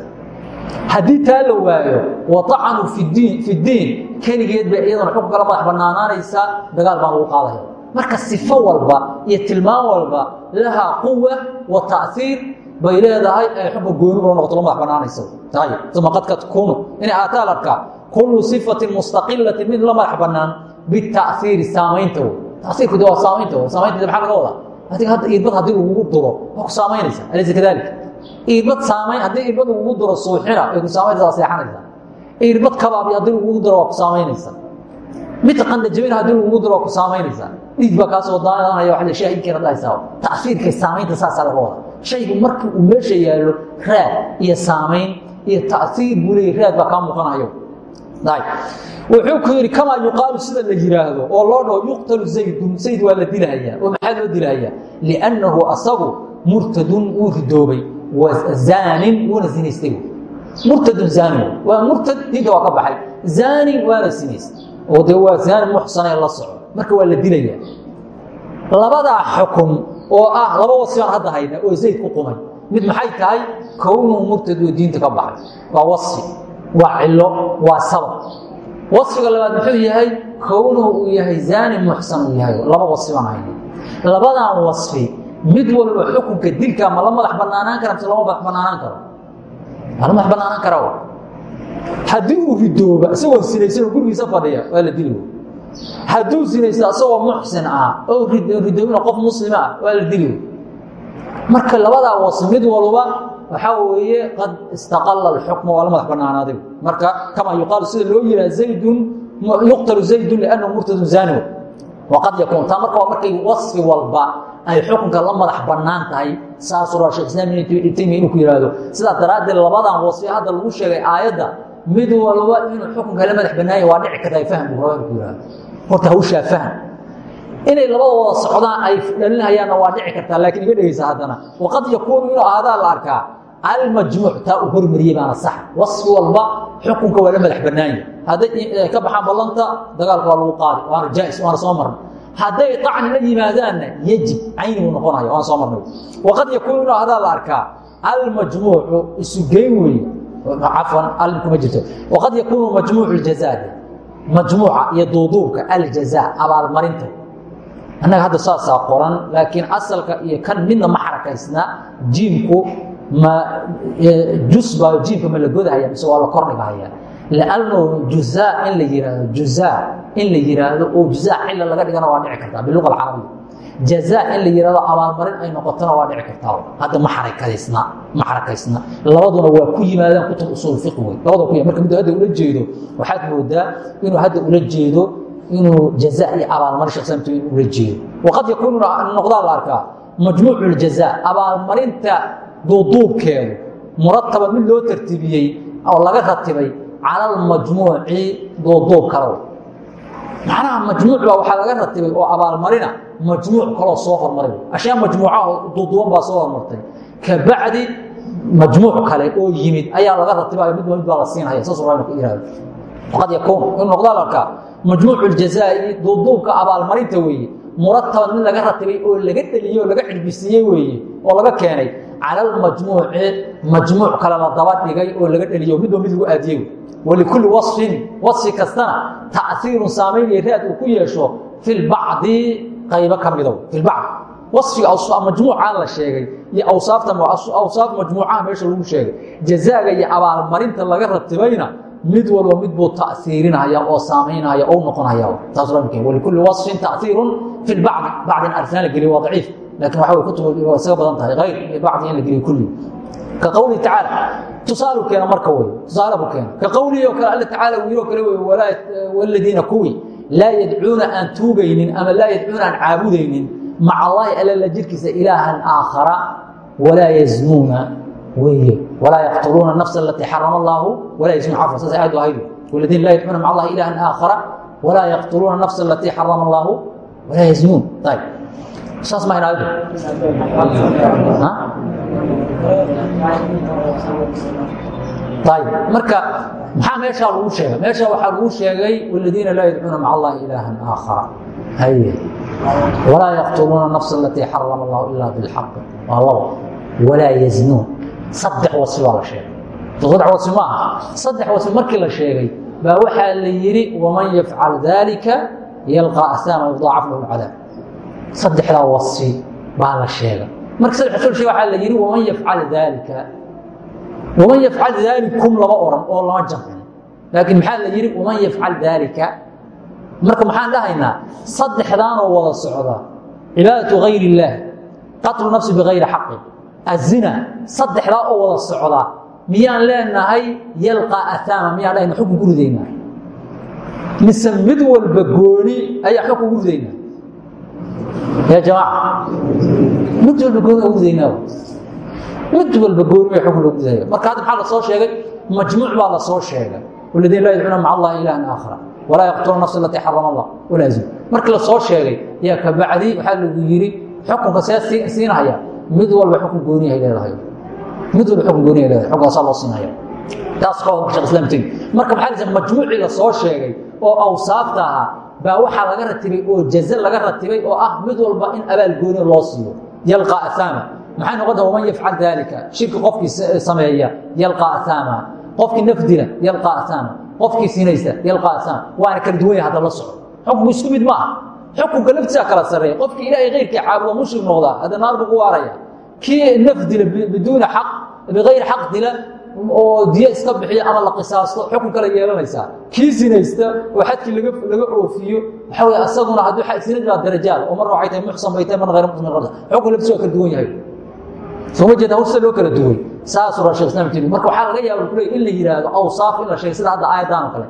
haddii taa la waayo waacanu fi diin keligeed bay iyadana xukunka la madax bannaanaanaysaa dagaal baan lagu qaadaya marka sifo walba iyo tilmaan walba lahaa quwa wa ta'iir bay leedahay ay xukunka gooniba noqoto la madax bannaanaysa ayib uma qad katkunu inay ahaataa la arkaa kullu sifatin mustaqilatin mid la madax bannaan bita'hiiri saamaynta taiirku de waa saamaynta saamaynta maxaa laga wadaa? Irbad haddii lagugu duro waa ku saamaynaysa alaysa kadalik irbad saamayn haddii irbad lagugu duro suuxina ay ku saamaynaysa waa seexanaysa irbad kabaabi haddii lagugu duro waa mid qandajabin haddii lagugu duro waa ku saamaynaysa. Dhiig baa kaa soo daadanaya waa shaahidkeena dhahaysaa taiirka saamaynta saasaa laga wada shaygu markii uu meesha yaallo raad iyo saamayn iyo taiir buu leey raad baa kaa muuqanayo wuxuu ku yidhi kamaa yuqaalu sida la yidhaahdo oo loo dhaho yuqtalu zaydun zayd waa la dilahayaa oo maxaa loo dilahayaa liannahu asagu murtadun wuu ridoobay zaanin wuuna sinaystay murtadun zaani waa murtad diinta waa ka baxay zaani waana sinaystay oo dee waa zaani muxsanee la soco marka waa la dilayaa labadaa xukum oo ah laba wasfaan hadda hayna oo zayd ku qumay mid maxay tahay kownuu murtad oo diinta ka baxay waa wasfi waa cilo waa sabab wasfiga labaad muxuu yahay kownuhu uu yahay zaani muxsan uu yahay laba wasfi baan hayna labadan wasfi mid walba xukunka dilka ma la madax banaanaan kara mise lama madax banaanaan karo? Ma la madax banaanaan kara haddii uu ridooba isagoo sinaysan gurigiisa fadhiya waa la dili hadduu sinaysto isagoo muxsin ah oo ridoobina qof muslima ah waa la dili marka labadaa mid walba waxaa weeye qad istaqala alxukma waa madax banaanaaday marka kamaa yuqaalu sida loo yihaa zaydun yuqtalu zaydun liannahu murtadun zaani waqad yakuun taa marka waa wasfi walba ay xukunka la madax bannaan tahay saasuu raa shekh islaam ibn taymiya inuu ku yihahdo sidaas daraaddeed labadan wasfi hadda lagu sheegay aayadda mid walba inuu xukunka la madax bannaanya waa dhici karta faham buu rabaa inuu ku yihahdo horta hawshaa faham inay labada wada socdaan ay dhalinayaanna waa dhici kartaa laakiin iga dhegeysa haddana. Waqad yakuunu inuu aadaa la arkaa almajmuuc taa uu hormariyey baana sax. Wasfi walba xukunka waa la madax bannaanya hadday ka baxaan ballanta dagaalka waa lagu qaadi waana jaais waana soo marnay hadday acni la yimaadaanna yejib cayni uu noqonaya waan soo marnay. Waqad yakuunu inuu la arkaa almajmuucu isugeyn weeye cafwan alkuma jirto. Waqad yakuunu majmuucu ljazaade majmuuca iyo duuduubka aljaza abaalmarinta. Annaga hadda saasaa qoran laakiin asalka iyo kan midna ma xarakaysna jiimku ma jus baa jiimka ma la godahaya mise waa la kordhigahaya lanno juzaa in la yihahdo juzaa in la yihaahdo oo juzaa cila laga dhigana waa dhici kartaa biluga alcarabiya jazaa in la yihahdo abaalmarin ay noqotona waa dhici kartaa hadda ma xarakaysna ma xarakaysna labaduna waa ku yimaadaan kutub usuul fiqi wey labada ku marka miduu hadda ula jeedo waxaad moodaa inuu hadda ula jeedo inuu jaza iyo abaalmarin sheksamtu inuu ula jeedo waqad yakuunu noqdaa la arkaa majmuucu ljazaa abaalmarinta duuduubkeedu murataban mid loo tartiibiyey oo laga ratibay cala almajmuuci duuduub kale macnaha majmuuc baa waxaa laga ratibay oo abaalmarina majmuuc kaloo soo hormaray ashyaa majmuucaha duuduuban baa soo hormartay. Kabacdi majmuuc kale oo yimid ayaa laga ratibaya mid mid baa la siinhaya saas rabaa ku ihahdo waqad yakuun inuu noqdaa la arkaa majmuucu ljazaa'i duuduubka abaalmarinta weeye murataban mid laga ratibay oo laga dheliyey oo laga cilbisiiyey weeye oo laga keenay cala almajmuuci majmuuc kale la daba dhigay oo laga dheliyo midba mid lagu aadiyey walikulli wasfin wasfi kastana ta'iirun saamayn iyo raad uu ku yeesho fi lbacdi qaybo ka midow fi lbacd wasfiga majmuucaa la sheegay iyo awsaaf majmuucaha meesha lagu sheegay. Jazaaga iyo abaalmarinta laga ratibayna mid walba mid buu ta'iirinaya oo saamaynaya oo noqonaya. Taas walikulli wasfin ta'iirun fi lbacdi bacdin arsaana la geliyo waa daciif laakiin waxa kutub waa isaga badan tahay ayr iyo bacdi in la geliyo kulli ka qowlihi tacaala tusaalu keena marka wey tusaale bu keena ka qowlihi oo kale alla tacaala uu yiro kale wey waladiina kuwii laa yadcuuna aan tuugaynin ama laa yadcuuna aan caabudaynin maca allahi alla la jirkiisa ilaahan aakhara walaa yaznuuna weeye walaa yaqtuluuna nafsa alatii xarama allaahu walaa yaznuun cafwa saas aayaddu ahayd waladiina laa yadcuuna maca allahi ilaahan aakhara walaa yaqtuluuna nafsa alatii xarama allaahu walaa yaznuun ayb saas ma inaadu ayb marka maxaa meeshaa lagu sheegay? Meesha waxaa lagu sheegay waladiina laa yadcuuna maca allahi ilaahan aakhara. Haye. Walaa yaqtuluuna nafsa alatii xarama allahu ila bilxaqi waa labo walaa yaznuun. Saddex wasfi baa la sheegay. Saddex wasfi ma aha. Saddex wasfi markii la sheegay baa waxaa la yidhi waman yafcal dalika yalqa asaama yudaacaf lahu lcadaab saddexdaa wasfi baa la sheegay. Marka saddex sheeg waxaa la yidhi waman yafcal daalika? Waman yafcal daalikum lama oran oo lama jamcin laakiin maxaa la yidhi waman yafcal daalika? Marka maxaan dhahaynaa saddexdaanoo wada socda. Cibaadatu gayr illaah qatlu nafsi bigayri xaqi. Azina saddexdaa oo wada socda. Miyaan leenahay? Yalqaa ahaama miyaan dhahayna xukun ku ridaynaa mise mid walba gooni ayaa xukun ku ridaynaa ya jamaaca mid walba gooni ugu ridaynaa mid walba gooni bay xukun lagu ridaya marka hadda maxaa la soo sheegay? Majmuuc baa la soo sheegay. Waladiina laa yadcuuna maca allahi ilahan aakhara walaa yaqtuluuna nafsa alatii xarama allah walaa yazun markii la soo sheegay yaa kabacdi waxaa lagu yidhi xukunka see siinahaya mid walba xukun gooniyahay leedahay. Mid walba xukun gooniyahay leedahay. Xukunkaasaa loo siinaya taas ka hor marka maxaa lasa majmuucii la soo sheegay oo awsaafta ahaa baa waxaa laga ratibay oo jaze laga ratibay oo ah mid walba in abaal gooni loo siiyo. Yalqa ahaama maxay noqon waman yafcal daalika shirki qofkii sameeya yalqa ahaama qofkii nafdila yalqa ahaama qofkii sinaysta yalqa ahaama waana kala duwan yahay hadda la soco xukunku isku mid ma aha xukunka laftiisaa kala sarreeya. Qofkii ilaahay keyrkii caabudo mushrik noqdaa hadda naar buu ku waaraya kii naf dila xaq bikayri xaq dila oo diyo iska bixiya ama la qisaasto xukun kale yeelanaysaa kii sinaysta oo xadkii laga oofiyo waxaa wey asaguna hadduu sinad baa darajaad oo marna waxay tahay muxsan bay tahay marna hayr muxsan qabta xukun laftiisa waa kala duwan yahay. Soo ma jeeda hawsta loo kala duway saasuu raa shekh islam tiri marka waxaa laga yaaba kuley in la yidhaahdo awsaaf in la sheego sida hadda aayaddan oo kale.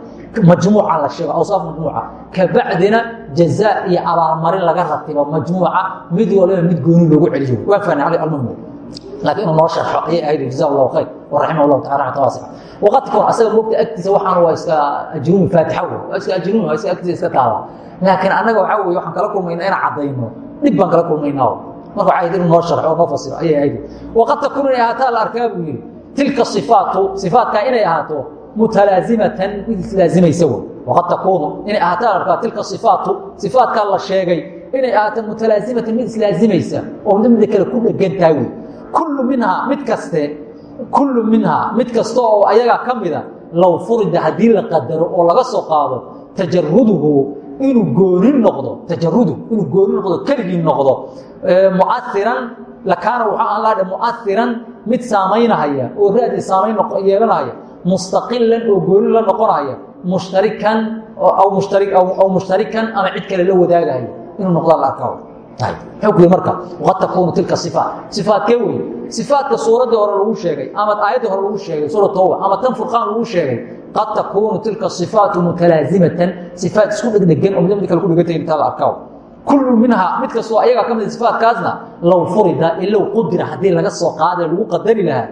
Majmuuca la sheego awsaaf majmuuca. Kabacdina jazaa iyo abaalmarin laga ratibo majmuuca mid waliba mid gooni loogu celiyo. Waa fahna cali almuhim laakiin inuu noo sharxo ayay ahayd jaza allahu khayr waraximah allahu tacala raxmata waasica waqad kun asaga moogta agtiisa waxaan waa iska ajruun faatixa wey waa iska ajruun waa iska agtiisa iska taala laakiin annaga waxaa weye waxaan kala kulmaynaa inaan caddayno dhib baan kala kulmaynaa marka waxay ahayd inuu noo sharxo oo noo fasiro ayay ahayd waqad takunu inay ahaataa la arkaa buu yidhi tilka sifaatu sifaatkaa inay ahaato mutalaazimatan mid islaazimaysa wey waqad takuunu inay ahaataa la arkaa tilka sifaatu sifaatkaa la sheegay inay ahaato mutalaazimatan mid islaazimaysa oo midda kale ku dhegantahay wey kullu minhaa mid kaste kullu minhaa mid kasta oo ayagaa ka mida low furida haddii la qadaro oo laga soo qaado tajaruduhu inuu gooni noqdo tajarudu inuu gooni noqdo keligii noqdo muairan lakaana waxaa aan laadhe muairan mid saamaynahaya oo raadi saamayn yeelanahaya mustaqilan oo gooni la noqonaya mushtarikan aw mushtari aw mushtarikan ama cid kale la wadaagahaya inuu noqdaa la arkaa xukmi marka waqad takuunu tilka ifaat ifaatkee wey ifaatka suuraddii hore lagu sheegay ama aayaddii hore lagu sheegay suura tooba ama tan furqaan lagu sheegay qad takuunu tilka ifaatu mutalaazimatan ifaat isku dhegdhegan oo midba mid kale ku dhegantay intaa la arkaa kullu minhaa mid kastoo ayagaa ka mid ifaatkaasna low furida ilow qudira haddii laga soo qaaday lagu qadari lahaa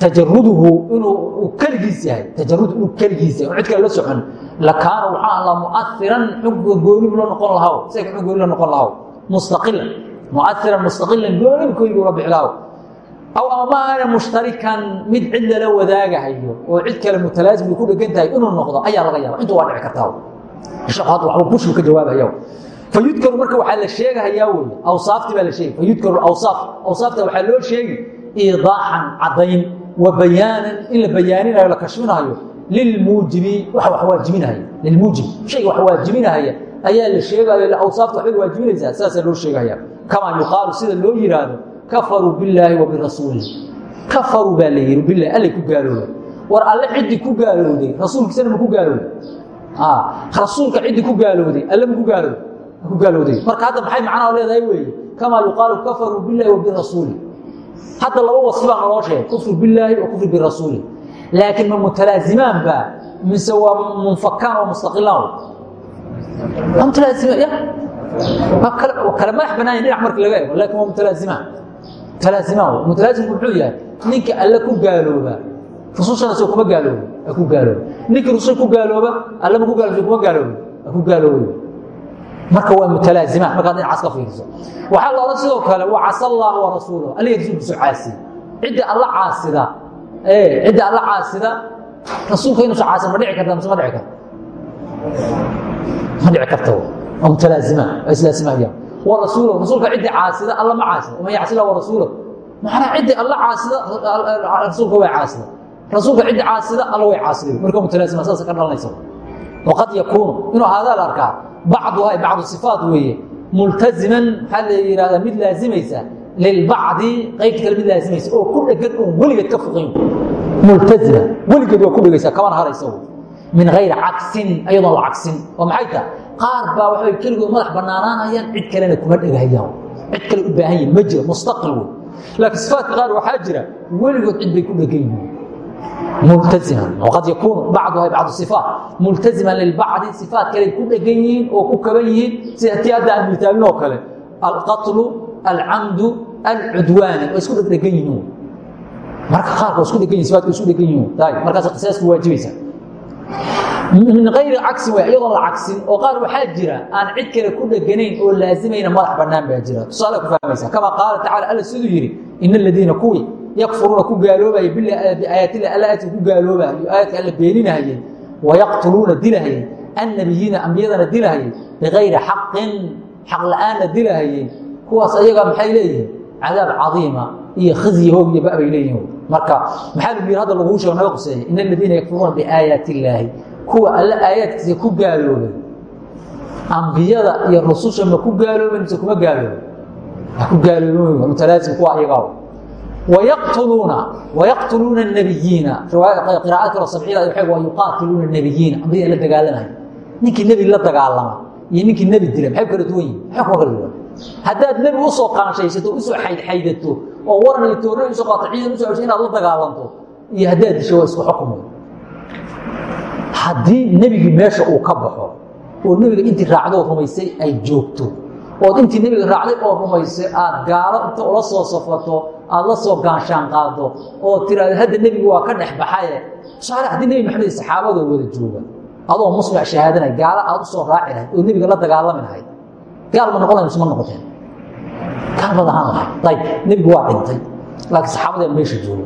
tajaruduhu inuu keligiis yahay tajarud inuu keligiis yahay cid kale la socon lakaana waxaa alla muairan xugga goonibu la noqon lahaa isaga xug gooni la noqon lahaa mustaqilan muairan mustaqilan goonibu keligu la bixi lahaa aw amaana mushtarikan mid cid lala wadaagahayo oo cid kale mutalaazim ku dhegan tahay inuu noqdo ayaa laga yaaba intuu waa dhici kartaa bushuu ka jawaabaya fayudkaru marka waxaa la sheegahayaa wey awsaaftii baa la sheegay fayudkaru awsaaf awsaafta waxaa loo sheegi iidaaxan caddayn wa bayaanan in la bayaaninayo la kashfinayo lilmuujibi wax wax waajibinahaya lilmuujib shayga wax waajibinahaya ayaa la sheegayo awsaafta waxbay waajibinaysaa saasaa loo sheegahaya kamaa yuqaalu sida loo yidhaahdo kafaruu billaahi wa birasuulih kafaruu baa la yihi bilahi allay ku gaalooba war alle ciddii ku gaalowday rasuulkiisana ma ku gaalowday rasuulka ciddii ku gaalowday alle ma ku gaalowday ku gaalowday marka hadda maxay macnaha leedahay weeye? Kamaa yuqaalu kafaruu billahi wa birasuulih hadda laba wasfi baa naloo sheegay kufru billaahi wa kufru birasuulih laakiin ma mutalaazimaan baa mise waa munfakaan oo mustaqilaan kala madax banaayin dhinac marka laga ego laakiin waa mutalaazimaan mutalaazimaan mutalaasimku muxuu yahay ninka alle ku gaalooba rusushana kuma gaalooba a ku gaalooba ninkii rusul ku gaalooba alle ma ku gaalooba kuma gaalooba a ku gaaloobay marka waa mutalaazimaan markaad dhinacaas ka fiiriso waxaa la odhan sidoo kale wa casa allahu wa rasuuluhu aliga rasuulkiisu caasi cidda alla caasida cidda alla caasida rasuulka inuusa caasa ma dhici karta mise ma dhici karta ma dhici karta waa mutalaazimaan waa islaasimaayaan wa rasuulahu rasuulka ciddi caasida alla ma caasida. Waman yacsila wa rasuulahu macnaa ciddi alla caasida rasuulka way caasida. Rasuulka ciddi caasida alla way caasida. Marka mutalaazimaan saasa ka dhalanaysa waqad yakuunu inuu ahaadaa la arkaa bacduha bacdu sifaat weeye multaziman maxaa la yihahdaa mid laazimaysa lilbacdi qaybta kale mid laazimaysa oo ku dhegan oon weligeed ka foqayn multazima weligeed waa ku dhegaysaa kamana haraysa min hayri cagsin ayadoon la cagsin oo maxay tahay qaar baa waxay keligood madax bannaanaanayaan cid kalena kuma dhegahayaan cid kale u baahan yihiin ma jiro mustaqil wey laakiin sifaatka qaar waxaa jira weligood cid bay ku dhegan yihiin min ayri cagsin way iyadoon la cagsin oo qaar waxaa jira aan cid kale ku dheganayn oo laazimayna madax bannaan baa jira. Tusaale ku fahmaysa kama qaala tacala alla siduu yidhi in aladiina kuwii yakfuruuna ku gaaloobaya biaayaatilah alla aadka ku gaaloobayo aayadka alla beeninahayey wayaqtuluuna dilahayey annabiyiina ambiyadana dilahayey bikayri xaqin xaq la'aanna dilahayey kuwaas ayagaa maxay leeyihiin? Cadaab cadiima iyo khizyi hoog iyo ba bay leeyihiin marka maxaa lagu yidhi hadda laguu sheego naga quseeya in aladiina yakfuruuna biaayaati illaahi kuwa alle aayaadkiisa ku gaaloobay ambiyada iyo rususha ma ku gaaloobeen mise kuma gaaloobeen? Ma ku gaaloobeen mutalaasim kuwa ayagaa wayaqtuluuna wayaqtuluuna nabiyiina qiraa'ad kalo sabcida waxay waa yuqaatiluuna nabiyiina ambiyada la dagaalamaya ninkii nebi la dagaalama iyo ninkii nebi dila maxay kala duwan yihiin maxay kuma kala duwan? Haddaad nebi u soo qaanshaysato u soo xaydxaydato oo waran iyo toorna u soo cesho inaad la dagaalanto iyo haddaad disho waa isku xukumay haddii nebigii meesha uu ka baxo oo nebiga intii raacdoo rumaysay ay joogto. Ood intii nebiga raacday oo rumaysay aad gaalo inta ula soo safato aad la soo gaanshaan qaado oo tiraado hadda nebigu waa ka dhex baxaye. Tusaale haddii nebi maxamed iyo wada jooga adoo muslic shahaadanay gaalo aad u soo raaci lahayd oo nebiga la dagaalami lahayd gaal ma noqon lahayd isma noqoteen gaal baad ahaan lahayd ayb nebigu waa dhintay laakiin saxaabada meesha jooga.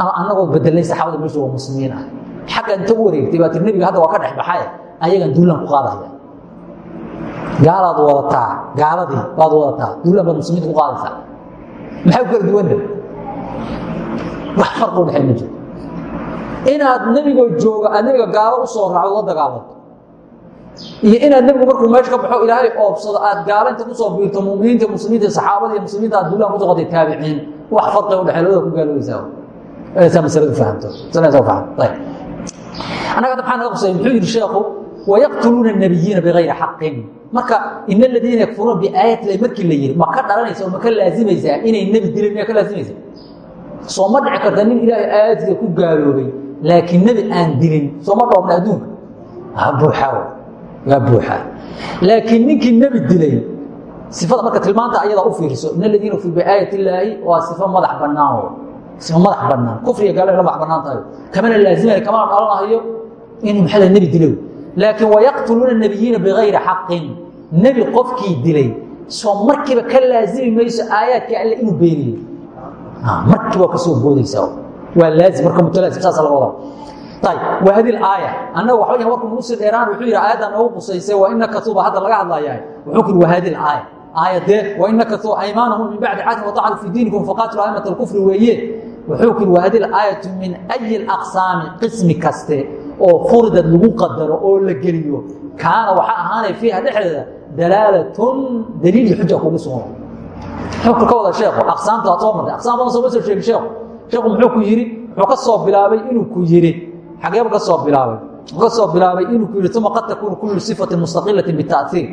Ama annagoo bedelnay saxaabada meesha waa muslimiin ah. Xagga inta u wareegtay baa tir nebiga hadda waa ka dhex baxaye ayagan duulaan ku qaadaya. Gaalaad wadataa gaaladii baad wadataa duulaan baad muslimiinta ku qaadaysaa. Maxay kala duwanta wax farqi u dhexey ma jiro inaad nebigoo jooga aad nebiga gaalo u soo raacdo la dagaalanto iyo inaad nebigu markuu meesha ka baxo ilaahay oobsado aad gaalo inta ku soo biirto muminiinta muslimiinta saxaabada iyo muslimiinta aad duulaan ku soo qatay taabiciin wax farqi u dhexey ku gaaloobaysaa saa masaladu fahamto. Sanaysaa faham ayb annaga maxaa naga qusay muxuu yidhi sheekhu wayaqtuluuna الnabiyiina bigayri xaqin marka in aladiina yakfuruuna biaayati lahi markii la yidhi ma ka dhalanaysa oo ma ka laazimaysaa inay nebi dileen miyaa ka laazimaysa soo ma dhici karta nin ilaahay aayadkiisa ku gaaloobay laakiin nebi aan dilin soo ma dhoobna adduunka? Waa buuxaa waa buuxaa laakiin ninkii nebi dilay sifada marka tilmaanta ayadaa u fiiriso in aladiina fi biaayati illaahi waa sifo madax bannaan sifo madax bannaan. Kufriga gaalo la madax bannaan tahay. Kamana laazimaya kamana dhalanahayo inuu maxaa nebi dilow. Laakiin wayaqtuluuna nabiyiina bigayri xaqin. Nebi qofkii dilay soo markiiba ka laazimi mayso aayaadkii alle inuu beeniyo markiiba ka soo boodaysaa. Waa laazim marka mutalaasim saasa laga wada ayb waa hadi aaya. Annaga waxba yahan warku nugu sii dheeraan? Wuxuu yidhi aayaddan noogu qusaysay waa ina katuuba hadda laga hadlayaa. Wuxuu ku yidhi waa hadi aaya. Aayadee wa ina katuu aymaanahum min bacdi cahdin watacanu fii diinikum faqaatilu aimata alkufri weeye. Wuxuu ku yidhi waa hadi aayatu min ayi aqsaami qismi kaste oo furidad lagu qadaro oo la geliyo. Kaana waxaa ahaanay fiiha dhexdeeda dalaalatun. Daliil xuja kugu sugan. Muxuu ka wada sheekhu aqsaamta waad soo martay. Aqsaam badan sooma soo sheegi sheekhu. Sheekhu muxuu ku yidhi wuxuu ka soo bilaabay inuu ku yidhi xageebu ka soo bilaabay. Wuxuu ka soo bilaabay inuu ku yidhi uma qad takuunu kullu sifatin mustaqilatin bita'hiir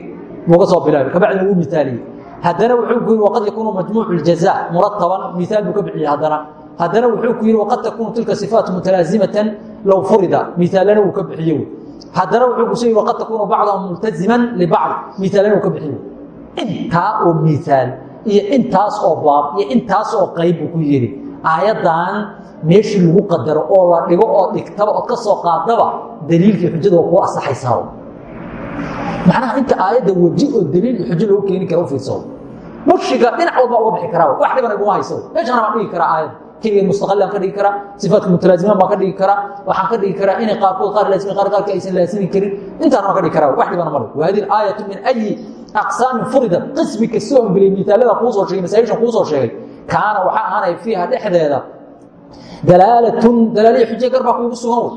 buu ka soo bilaabay kabacdina wuu mithaaliyey. Haddana wuxuu ku yidhi waqad yakuunu majmuucu ljaza murattaban mihaal buu ka bixiyey haddana. Haddana wuxuu ku yidhi waqad takuunu tilka sifaatu mutalaazimatan low furida. Miaalana uu ka bixiye haddana wuxuu kuso yii waqad takuunu bacdahum multaziman libacd. Miaalana uu ka bixiye intaa oo miaal iyo intaas oo baab iyo intaas oo qayb buu ku yidhi aayaddan meeshii lagu qadaro oo la dhigo oo dhigtaba ood ka soo qaadaba daliilkii xujada kuu asaxaysaa. Macnaha inta aayadda weji oo daliil xujo loo keeni kara u murshiga dhinac walba uga bixi karaa wax dhibana iguma hayso. Meeshana baan dhigi karaa aayad. Keligeed mustaqalaan ka dhigi karaa sifaatka mutalaazimaan baan ka dhigi karaa waxaan ka dhigi karaa inay qaarkood qaar laasimi qaar qaarka aysan laasimi karin. Intaana baan ka dhigi karaa wax dhibana male wahadi aayatu min ayi aqsaamin furidat. Qismi kastoo geliyay misaalada kuu soo sheegay masaa'ishan kuu soo sheegay kaana waxaa ahaanaya fiiha dhexdeeda. Dalaalatun dalaaliya xujiya gar baa kuugu sugan wey.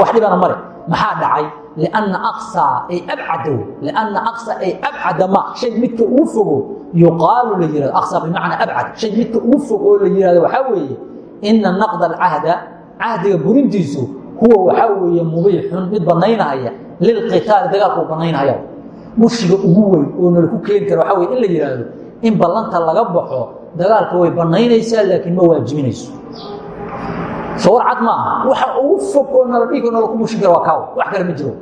Wax dhibana male maxaa dhacay? Lianna aqsaa ay abcado lianna aqsa ay abcada ma. Shay midka ugu fogo yuqaalu la yihahdo aqsa bimacnaa abcad. Shay midka ugu fog oo la yihahdo waxaa weeye ina naqda alcahda cahdiga burintiisu huwa waxaa weeye mubiixun mid banaynahaya lilqitaali dagaalka u murshiga ugu weyn oo nalaku keeni kara waxaa weye in la yidhaahdo in ballanta laga baxo dagaalka way banaynaysaa laakiin ma waajibinayso. Sawar cad waxa ugu fog oo nala dhigi nala ku mushin kara waa kaaw wax kale ma jiro.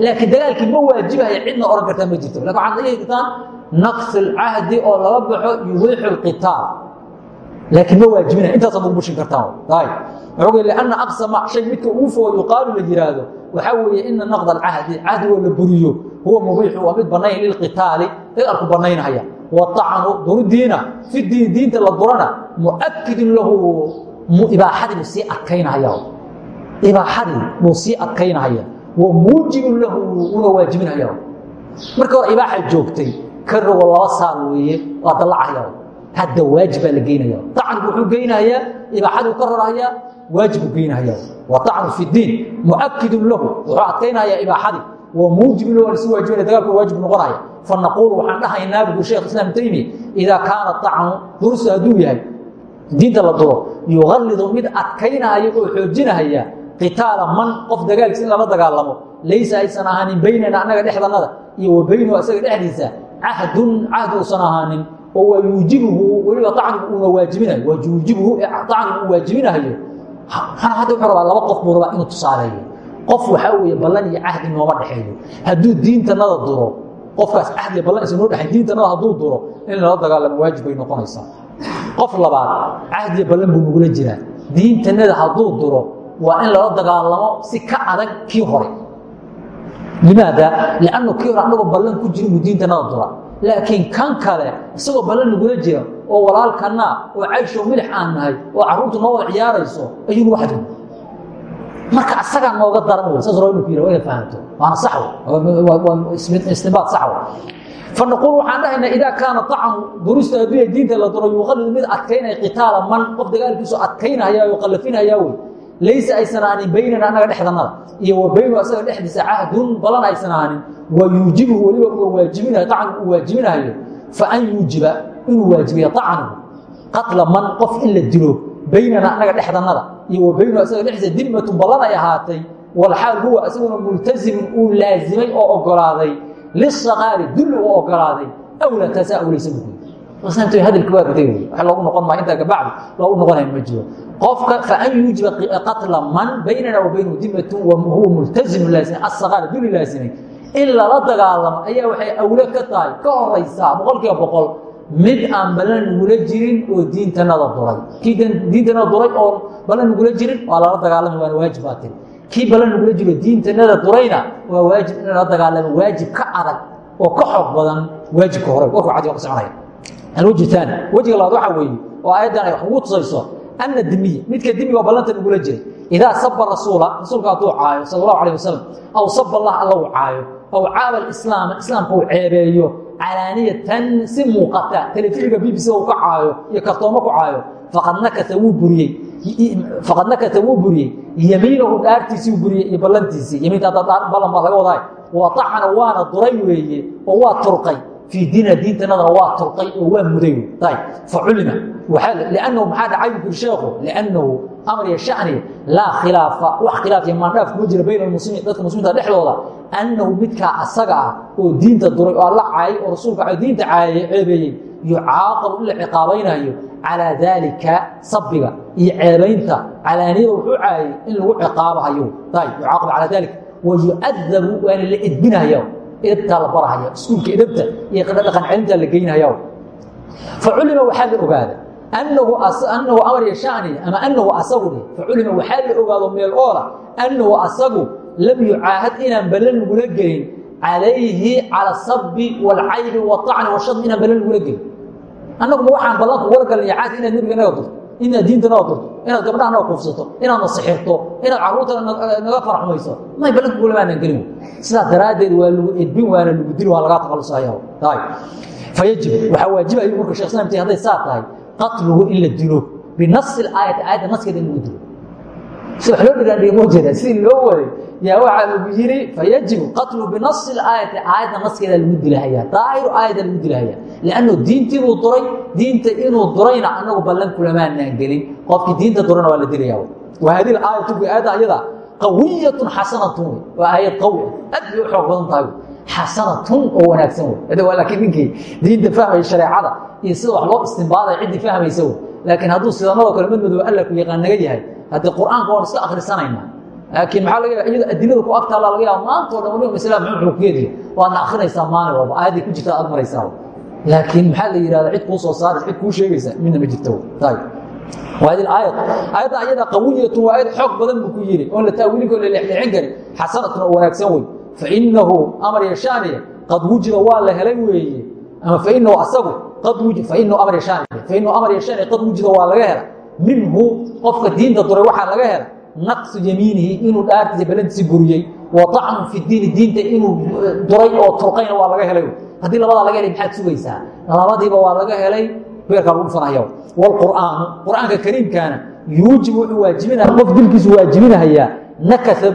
Laakiin dagaalkii ma waajibahaya cidna oran kartaa ma jirto. Lakin waxaad dhigi kartaan naqs alcahdi oo laga baxo yubiixu lqitaal laakiin ma waajibinaya. Intaasaad ugu wuxuu ui lianna aqsama shay midka ugu fogo yuqaalu la yidhaahdo waxaa weeye ina naqd alcahdi cahdigoo la buriyo huwa mubiixu waa mid bannayn lilqitaali dagaalku bannaynaya waacnu duridiina fi diin diinta la durana muakidun lahu ibaaxadii buu sii adkaynahaya ibaaxadii buu sii adkaynahaya wa muujibun lahu una waajibinaya marka hore ibaaxa joogtay ka rogo laba saar weeye waa dallacaya hadda waajib baa la geynaya acnigu wuxuu geynayaa ibaaxaduu ka raraya waajibuu geynaya wa acnu fi diin muakidun wa muujibun lahu si waajibinaya dagaalku waajib noqonaya. Fanaquulu waxaan dhahaynaa buu sheekh islam taymiya idaa kaana acnu durustu hadduu yahay diinta la duro yuqallidu mid adkaynaya oo xoojinahaya qitaala man qof dagaalkiisa in lala dagaalamo. Laysa aysan ahaanin baynana annaga dhexdannada iyo wa baynahu isaga dhexdiisa cahdun cahd uusan ahaanin. Oo waa yuujibuhu weliba acnigu uuna waajibinayo waa yuujibuhu acnigu uu waajibinahayo hadda wuxuu rabaa laba qof buu rabaa inuu tusaaleeyo qof waxaa weeye ballan iyo cahdi nooma dhexeeyo. Hadduu diintanada duro qofkaas cahdi iyo ballan isa noo dhexeyn diintanada hadduu duro in lala dagaalamo waajib bay noqonaysaa. Qof labaad cahdi iyo ballan buu nagula jiraa. Diintanada hadduu duro waa in lala dagaalamo si ka adag kii hore. Limaada liannu kii hore annagoo ballan ku jiri buu diintanada dura laakiin kan kale isagoo ballan nagula jira oo walaalkanaa oo caysho milix aan nahay oo carruurtu noo wada ciyaarayso nagu xadgudba marka asagaa nooga daran wey saas inu yira waa ina fahamto. Waana sax wey istinbaad sax wey fanaquul waxaan dhahaynaa idaa kaana acnu durista adduunya diinta la duro yuqallidu mid adkaynaya qitaala man. Qof dagaalkiisu adkaynaya oo qallafinaya wey laysa aysan ahaanin baynana annaga dhexdannada. Iyo wa baynu asaga dhexdiisa cahdun balan aysan ahaanin wa yuujibuhu weliba ua waajibinayo acnigu uu waajibinayo. Fa an yuujiba inuu waajibiya acnigu qatla man qof in la dilo baynana annaga dhexdannada iyo wa baynu asaga dhexdiisa dimmatun ballan ay ahaatay walxaal huwa isaguna multazimun uu laazimay oo ogolaaday lisaqaari dulli uu ogolaaday awla taasaa awlaysa bukuy hadalki waa riday wey wax loogu noqon maa intaa kabacdi loogu noqonaya ma jiro. Qofka faan yuujiba qatla man baynana wa baynahu dimatun wahuwa multazimu laazim asaqaar duli laazimay in lala dagaalamo ayaa waxay awle ka tahay ka horaysaa boqol kiiba boqol mid aan ballan nagula jirin oo diintanada duray. Kii diintanada duray oo ballan nagula jirin waa lala dagaalama waana waajib baa kii ballan nagula jiro diintanada durayna waa waajib in lala dagaalamo waajib ka adag oo ka xoog badan waajibka hore. Warku cadi ka soconaya alwji taani wejiga labaad waxaa weeye oo aayaddan ay wax ugu tusayso ana dimiya midka dimiga oo ballanta nagula jiray. Idaa saba rasuula rasuulka hadduu caayo sal allahu alah wasalam aw saba allah alla uu caayo aw caaba alislaama islaamka uu ceebeeyo calaaniyatan si muuqata telefishinka b b c uu ka caayo iyo kartoomo ku caayo faqad nakata wuu buriyey yamiinahu dhaartiisii buriyey iyo ballantiisii yamiinta hadda ballan baa laga wadaay waacana waana duray weeye oo waa turqay fii diina diintanadana waa turqay oo waa muday. Faculima lnahu maxaa dhacay bu kuri sheekhu liannahu amar iyo shani laa khilaafa. Wax khilaaf iyo maandhaaf kuma jira bayna muslimiin dadka muslimiinta dhexdooda. Annahu midkaa asaga ah oo diinta duray oo alla caayay oo rasuulka diinta caayay ceebeeyey yucaaqabu in la ciqaabaynayo calaa daalika sabiga iyo ceebaynta calaaniyada wuxuu caayay in lagu ciqaabahayo. Ayb yucaaqabu calaa daalika. Wa yucadabu waana la edbinaya edabtaa la barahaya iskuulka edabta iyo dhaqan celintaa la geynaya faculima waxaa la ogaada anahu amar yashani ama anahu asagu. Faculima waxaa la ogaado meel oola annahu asagu lam yucaahad inaan ballan lagula gelin calayhi cala sabi waalcaybi waacni washadmi inaan ballan lagula gelin. Annaguma waxaan ballanka ugala galnaya caadi inaad nebiga naga durto inaad diinta naga durto inaad gabdhaha naga kuufsato inaad nasixirto inaad carruurta naga farxumayso may ballanka kulamaanan gelin sidaa daraaddeed waa lagu edbin waana lagu dili waa lagaa taqalusaya fayajib waxaa waajibaya marka shekh islam hadday saa tahay qatluhu in la dilo binasi aayati aayadda naskeeda in lagu dilo si wax loo dhiraandhiga moo jeeda loo waday yaa waxaa lagu yiri fayajibu qatluhu binasi aayati aayadda naskeeda lagu dilahaya daahiru aayadda lagu dilahaya liannu diintiibuu duray diinta inuu durayna anagu ballan kulamaanaan gelin qofkii diinta durana waa la dilaya wa hadihi aayatu aayadda ayada qawiyatun xasanatun waa aayad qawi ah aad bay u xoog badan tahay xasanatun oo wanaagsan wey laakiin ninkii diinta fahmaya shareecada iyo sida wax loo istimbaadaya ciddii fahmaysa wey laakiin hadduu sidanadoo kale madmadow alla ku yaqaan naga yahay haddii qur'aanka waan iska akhrisanayna laakiin maaa laga iyada adilada ku agtaala laga yaaba maanta o dhan waliba masla mxuu kugeediya waadna akrinaysaa maalin walba aayadday ku jirtaa ad maraysaa. Laakiin maxaa la yihahda cid kuu soo saaraysa cid kuu sheegaysa midna ma jirto. Aayad. Aayadda ayada qawiyatu waa ayad xoog badan buu ku yiri. Oon la taawiilinko la lexleexin karin xasanatun oo wanaagsan wey. Fainahu amar yashaaniya qad wujida waa la helay weeye. Ama fainahu asagu qad wujid fainahu amar yashaaniya fainahu amar yashaaniya qad wujida waa laga hela. Minhu qofka diinta duray waxaa laga hela naqsu yamiinihi inuu dhaartiisa balantiisi buriyey wa acnu fi diini diinta inuu e, duray oo turqayna waa laga helay. Haddii labadaa laga helay maxaad sugaysaa? Labadiiba waa laga helay beerkaa lagu dhufanaya wlqur'aanu qur'aanka kariimkaana yuujibu wuxuu waajibinaya qof dilkiisu waajibinahayaa nakasa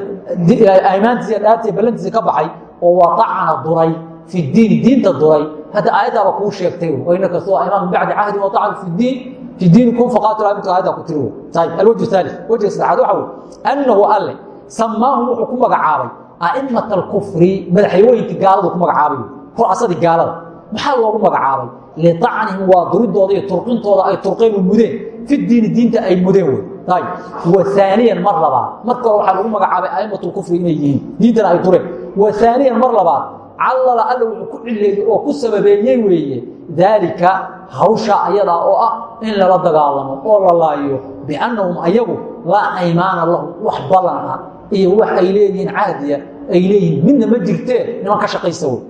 e, aymaantiisa dhaartiisa balantiisa ka baxay oo waacana duray fi diini diinta duray. Hadda aayaddaaba kuu sheegtay inakasoo imaam bacdi cahdi waacnu fi diin diinikm faqaatulmidkahada ku tiri ayb alwaj aali wejga saddexaad waxa wey annahu alle samaahum wuxuu ku magacaabay a'imat alkufri madaxyooyinka gaaladu ku magacaabay kurasadii gaalada maxaa loogu magacaabay liacnihim waa duridooda iyo turqintooda ay turqeenu mudeen fi diini diinta ay mudeen wey ayb wa aaniyan mar labaad mar kale waxaa lagu magacaabay a'imat lkufri inay yihiin diintana ay dureen wa aaniyan mar labaad callala alla wuxuu ku cileeyey oo ku sababeeyey weeye daalika hawsha ayada oo ah in lala dagaalamo oo la laayo biannahum ayagu laa aymaana lahum wax ballan ah iyo wax ay leeyihiin caadiya ay leeyihiin midna ma jirtee niman ka shaqaysa wey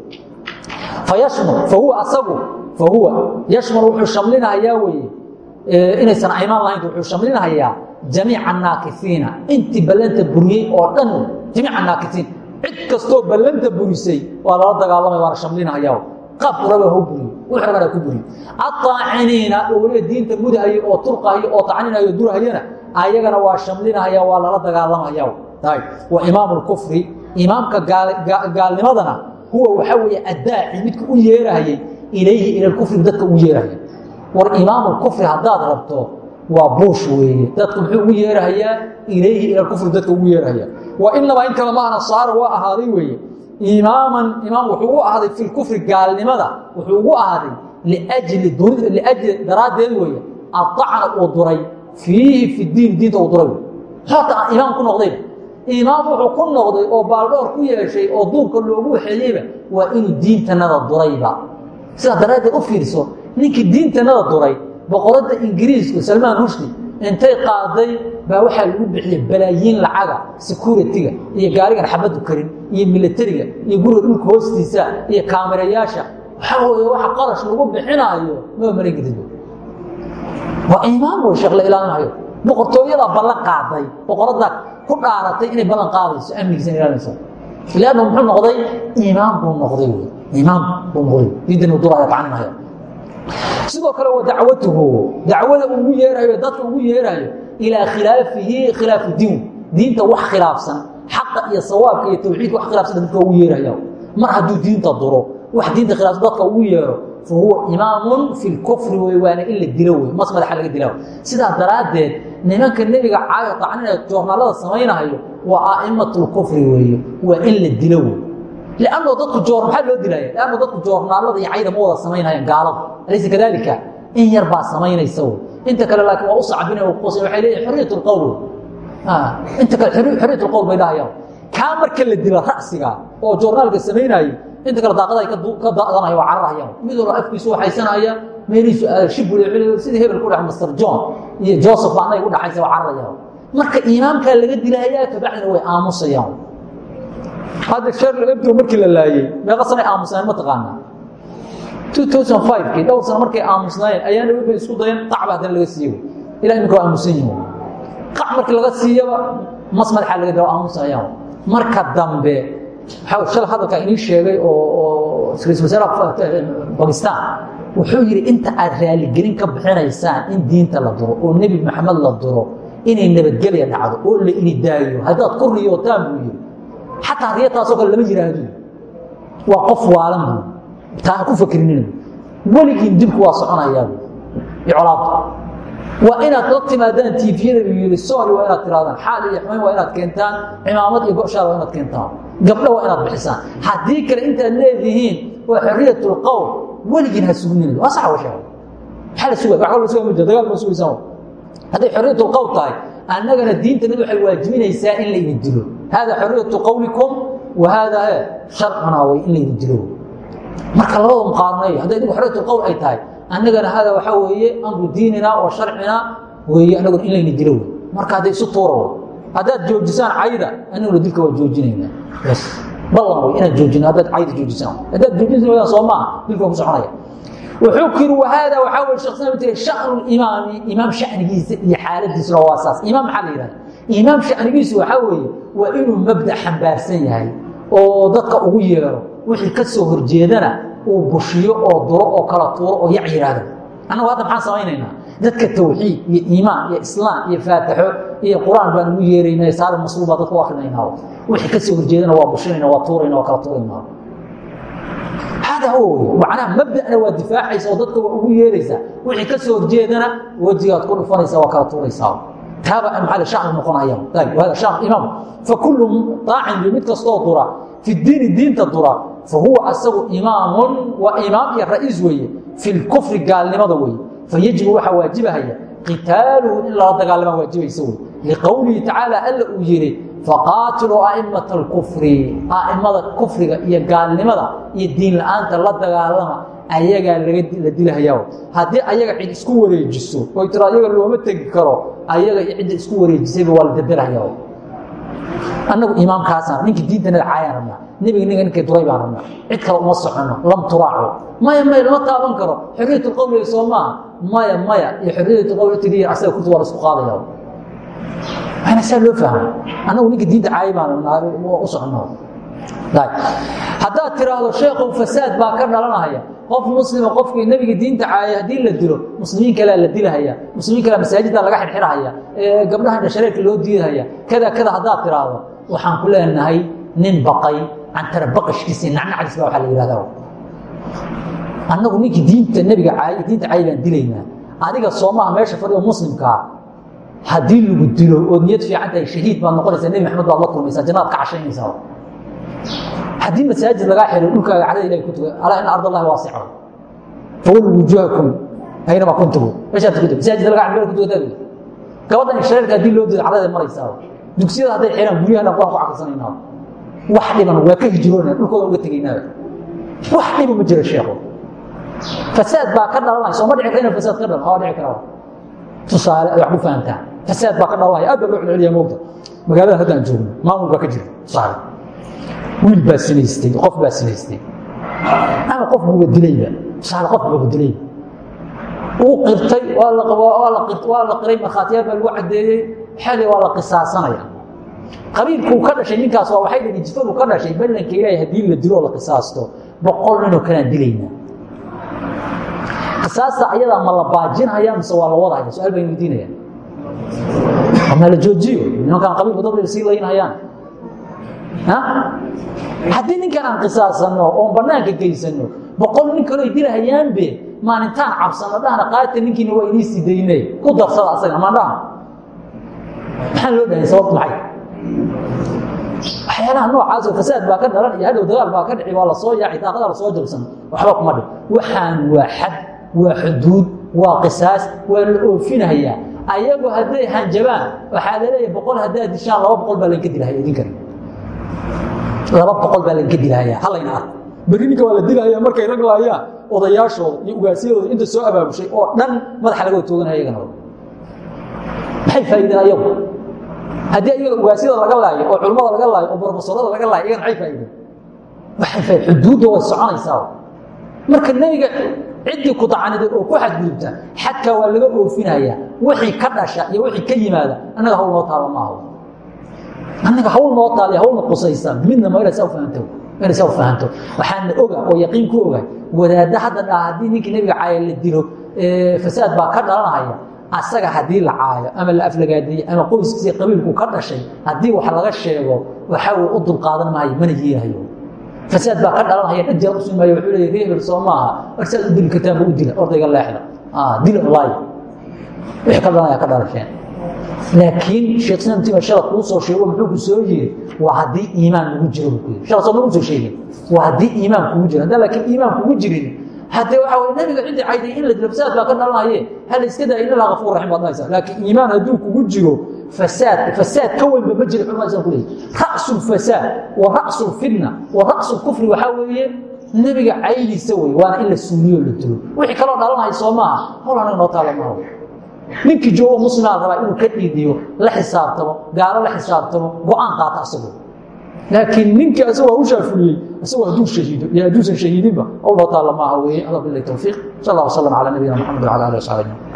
fayashmul fahuwa asagu fahuwa yashmul wuxuu shamlinahayaa weeye inaysan aymaan lahayn wuxuu shamlinahayaa jamiica naakisiina intii ballanta buriyey oo dhan jamiica naakisiin cid kastoo ballanta burisay waa lala dagaalamay waana shamlinahayaa qaabku raba hau buriyo wuxuu rabana ku buriyo aطaaciniina weliba diinta mudahaya oo turqahaya oo tacninaya durhayana ayagana waa shamlinahaya waa lala dagaalamaya wa imaamu lkufri imaamka gaalnimadana huwa waxaa weeye addaaci midka u yeerahayay ilayhi ila kufri dadka ugu yeerahaya war imaamu kufri haddaad rabto waa buush weeye. Dadka muxuu ugu yeerahayaa ilayhi ila kufri dadka ugu yeerahaya wa inabaa in kale maana saara waa ahaaday weeye. Imaaman imaam wuxuu u ahaaday fi kufri gaalnimada wuxuu ugu ahaaday liajli daraaddeed weeye. Aacna uu duray fiihi fi diin diinta uu duray. Horta imaam ku noqdayba imaam wuxuu ku noqday oo baaldhoor ku yeeshay oo duurka loogu waxeeyeyba waa inuu diintanada durayba. Sidaa daraaddeed u fiirso ninkii diintanada duray boqoradda ingiriisku salmaan rushdi intay qaaday baa waxaa lagu bixiyey balaayiin lacaga security-ga iyo gaarigan xabaddu karin iyo milatariga iyo guriga dhulka hoostiisa iyo kaamirayaasha waxaa weeye waxa qarash lagu bixinaayo maba maran kadib waa imaam wey sheekh la ilaalinayo boqortooyadaa ballan qaaday boqoradda ku dhaaratay inay ballan qaadayso amnigiisa ilaalinayso. Lannu muxuu noqday? Imaam buu noqday wy imaam buu noqday. Diintan uu duraya tacninaya sidoo kale wa dacwatuhu dacwada ugu yeerayo dadka ugu yeerayo ilaa khilaafihi khilaafu diin. Diinta wax khilaafsan xaqa iyo sawaabka iyo tawxiidka wax khilaafsan dadka ugu yeeraya mar hadduu diinta duro wax diinta khilaafsan dadka ugu yeero fahuwa imaamun fi lkufri wey waana in la dilo wey mas madaxa laga dila sidaa daraaddeed nimanka nebiga caayo tacninaya joornaalada samaynahayo waa a'immatlkufri weeye waa in la dilo wey lanno dadku joor maxaa loo dilaya lanno dadku joornaalada iyo cayda ma wada samaynayaan gaalada alaysa kadalika in yar baa samaynaysa wey inta kale laakiin waa u sacbina quusa waxay leeyihiin xoriyat lqowl inta kale xoriyat lqowl bay dhahayaan kaa marka la dilo ra'siga oo joornaalka samaynayo inta kale daaqada ay ka da'danaya waa cararahayaan mid walba afkiisu waxaysanaya meelihiisu shibul sidii hebel ku dhax master john iyo joseph baa annaga u dhaxaysa waa cararayaan marka imaamkaa laga dilayaa kabacdina way aamusayaan hadda sheer ebdo markii la laayey meeqa sanay aamusnaan ma taqaanaa kii dhowr sano markay aamusnaayeen ayaana wuxuu isku dayeen qacba haddana laga siiyo. Ilaa iminka waa aamusan yihiin qac markii laga siiyaba mas madaxa laga dilo aamusayaan marka dambe shal hadalkaa inii sheegay oo ra'isul wasaaraha bakistan wuxuu yidhi inta aad raaligelin ka bixinaysaan in diinta la duro oo nebi maxamed la duro inay nabadgelya dhacdo oo la ini daayo haddaad ku riyootaan buu yidhi xataa riya taasoo kale lama yidhaahdo waa qof waalan taa ha ku fakrinina weligiin dibku waa soconayaa colaabta waa inaad la timaadaan tiifiyada uu yidhi soori waa inaad tirahdaan xaal iyo xumayn waa inaad keentaan. Cimaamad iyo goshaal waa inaad keentaan. Gabdho waa inaad bixisaan. Haddii kale intaad leedihiin waa xoriyatulqowl weligiin ha sugnina waa sax wa sheeg maxaa la sugaya wax kalo la sugaya ma jiro dagaal ma sugaysaan hadday xoriyatulqowl tahay annagana diintanadu waxay waajibinaysaa in la idin dilo hada xoriyatu qowlikum wa haada sharcunaa way in la idin dilo marka labada muqaarnay hadday idigu xoriyatulqowl ay tahay annagana hada waxaa weeye amru diinina wa sharcina weeye anaguna in layna dilo marka hadday isu tuura haddaad joojisaan cayda aniguna dilka waa joojinaynaa ballan wey inaad joojino haddaad cayda joojisaan haddaad joojin waydaan soo maaha dilka waa ku soconaya wuxuu wahaada waxaa wey shekh islam tiri shanu imaami imaam shanigiisa iyo xaaladiisuna waa saas imaam maxaa la yihahda imaam shanigiisu waxaa weeye waa inuu mabda xambaarsan yahay oo dadka ugu yeero wixii ka soo horjeedana uu bushiyo oo duro oo kala tuuro oo yac yidhaahdo annagu hadda maxaan samaynaynaa? Dadka tawxiid iyo iimaan iyo islaam iyo faataxo iyo qur'aan baan ugu yeeraynaa saari masluul baa dadka u akrinaynaa wixii ka soo horjeedana waa bushinayna waa tuurayna waa kala tuuraynaa. Hada huwa macnaha mabda'na waa difaacaysa oo dadka waa ugu yeeraysaa wixii ka soo horjeedana wejigaad ku dhufanaysaa waa kala tuuraysaa taaba maxaa shacbi noqonaya. Hada shacb imaam fakullu daacin mid kastoo dura fi diini diinta dura fa huwa asagu imaamun waa imaam iyo ra'iis weeye fi lkufri gaalnimada weeye. Fayajibu waxaa waajibahaya qitaaluhu in lala dagaalama waajibaysa wey liqowlihi tacaala alla uu yidhi faqaatiluu a'immata alkufri a'immada kufriga iyo gaalnimada iyo diin la'aanta la dagaalama ayagaa la dilahayaa haddii ayaga cid isku wareejiso oy tiro ayaga looma tegi karo ayaga cidda isku wareejisayba waa la dadarhayaa annagu imaamkaasaan ninkii diintanada caayaan rabnaa nebiga ninga ninkay duray baan rabnaa cid kale uma socono lam turaaco maya maya lama taaban karo. Xorriyatu qowliga soo maaha maya maya iyo xorriyatu qowli tiriya asaga kurti waa la isku qaadaya waana saa loo fahma annagu ninka diinta caayi baan rabnaa u haddaad tiraahdo sheekhow fasaad baa ka dhalanahaya qof muslima qofkii nebiga diinta caayay haddii la dilo muslimiin kalea la dilahaya muslimiin kalea masaajidda laga xirxirahaya gabdhaha dhashareerka loo diidahaya kada kada haddaad tiraahdo waxaan ku leenahay nin baqay cantara baqashkiisa nacnacdiis baa waxaa la yihahda annagu ninkii diinta nebiga caayay diinta caayay baan dilaynaa. Adiga soomaha meesha fadhiyo muslimkaa haddii lagu dilo ood niyad fiican tahay shahiid baad noqonaysaa nebi maxamed baad la kulmaysaa jannaad ka cashaynaysaa haddii masaajid lagaa xiro dhulkaaga cada ilahay ku tuga alaa ina ard allahi waasica fawallu wujuhakum aynama kuntugu meeshaad tukata masaajid lagaa xiro ku tukataad gabadhan shareerka haddii loo diido cadaday maraysaa dugsiyada hadday xiraan guryahana quraan ku caqrisanayna wax dhiban waa ka hijroonaya dhulkooda uga tegaynaa wax dhiba ma jiro sheekhu. Fasaad baa ka dhalanaya sooma dhici kara inuu fasaad ka dhalan waa dhici karaa tusaale ay wax ku fahamtaa fasaad baa ka dhalanaya aad baa loo celceliyaa moogta magaalada haddaan joogno maamul baa ka jira tusaale wiil baa sinaystay qof baa sinaystay. Ama qof buuba dilayba tusaale qof buuba dilayba uu qirtay waa la qiray markhaatiyaal baa lagu caddeeyey xali waa la qisaasanaya. Qabiilkuu ka dhashay ninkaas waa waxay dhihi jifadu ka dhashay ballanka ilaahay haddii la dilo la qisaasto boqol ninoo kalaan dilaynaa qisaasta ayadaa ma la baajinhaya mise waa la wadahaya su'aal baan weydiinaya ma la joojiyo? Nimankaan qabiilku dad sii laynhayaan haddii ninkan aan qisaasanno oon banaanka geysano boqol nin kaloo dilahayaanbe maalintaan cabsano dhahna qaata ninkiina waa inii sidayne ku darsada asaga maandhaha maxaa loo dhahay sababtu maxay? Waxyaalaha noocaasoo fasaad baa ka dhalan iyo hadhow dagaal baa ka dhici waa la soo yaacay daaqadaa la soo jabsan waxba kuma dhig waxaan waa xad waa xuduud waa qisaas waa la oofinahayaa ayagu hadday hanjabaan waxaa la leeyahay boqol haddaad dishaan laba boqol baa laynka dilahaya idinkan laba boqol baa laga dilahaya halayna. Ark berri ninka waa la dilahaya markay rag laayaan odayaashooda iyo ugaasyadooda inta soo abaabushay oo dhan madaxa laga tooganaya iyagana. Maxay faa'iideen ayagu? Haddii iyaga ugaasyada laga laayo oo culummada laga laayo oo brofesorada laga laayo iyagana maxay faa'iideen? Waxay faa xuduudda way soconaysaa. Marka nebiga ciddii ku dacaniday oo ku xadgudubta xadkaa waa laga oofinaya wixii ka dhasha iyo wixii ka yimaada annaga hawl noo taalo maaha annaga hawl noo taaliya hawlna qusaysa midna ma inaysaa ufahanto inaysaa u fahanto. Waxaana oga oo yaqiin ku oga wadaadda hadda dhaa haddii ninkii nebiga caaya la dilo fasaad baa ka dhalanahaya asaga haddii la caayo ama la aflagaadeeye ama qoyskiisii qabiilku ka dhashay haddii wax laga sheego waxa uu u dulqaadan maayo mana yeelahayo fasaad baa ka dhalanahaya dhag jara usugi maayo wuxuu leeyahy reebel soo maaha. Warsaad u dili kartaanba u dila ordayga leexda dila laayo wixii ka dhalanaya ka dhalasheen laakiin islam tima shala kuu soo sheego muxuu ku soo yiri waa haddii iimaan lagu jiro shala soo ma soo sheegin waa haddii iimaan kugu jiro haddaan laakiin iimaan kugu jirin haddee waxa weye nabiga ciddi cayday in la dilo fasaad baa ka dhalanaye hal iska daa in allah gafuur raxim baad dhahaysaa laakiin iimaan hadduu kugu jiro fasaad fasaad ka weynba ma jiro culamada islam ku leeyahy ra'su lfasaad wa ra'su lfitna wa ra'su lkufri waxaa weeye nebiga caydiisa wey waana in la suuliyo la dilo wixii kaloo dhalanaya soo maaha hol anaga noo taala maaha ninkii joogo muslimaa rabaa inuu ka dhiidiyo la xisaabtamo gaalo la xisaabtamo go'aan qaata asagu. Laakiin ninkii asagoo hawshaa fuliyey asagoo hadduu shahiido iyo hadduusan shahiidinba allah taala maaha weeye. Allah bilahi towfiiq sal allah wasalam calaa nabiyina maxamed wcala alihi wasaxbi ajmain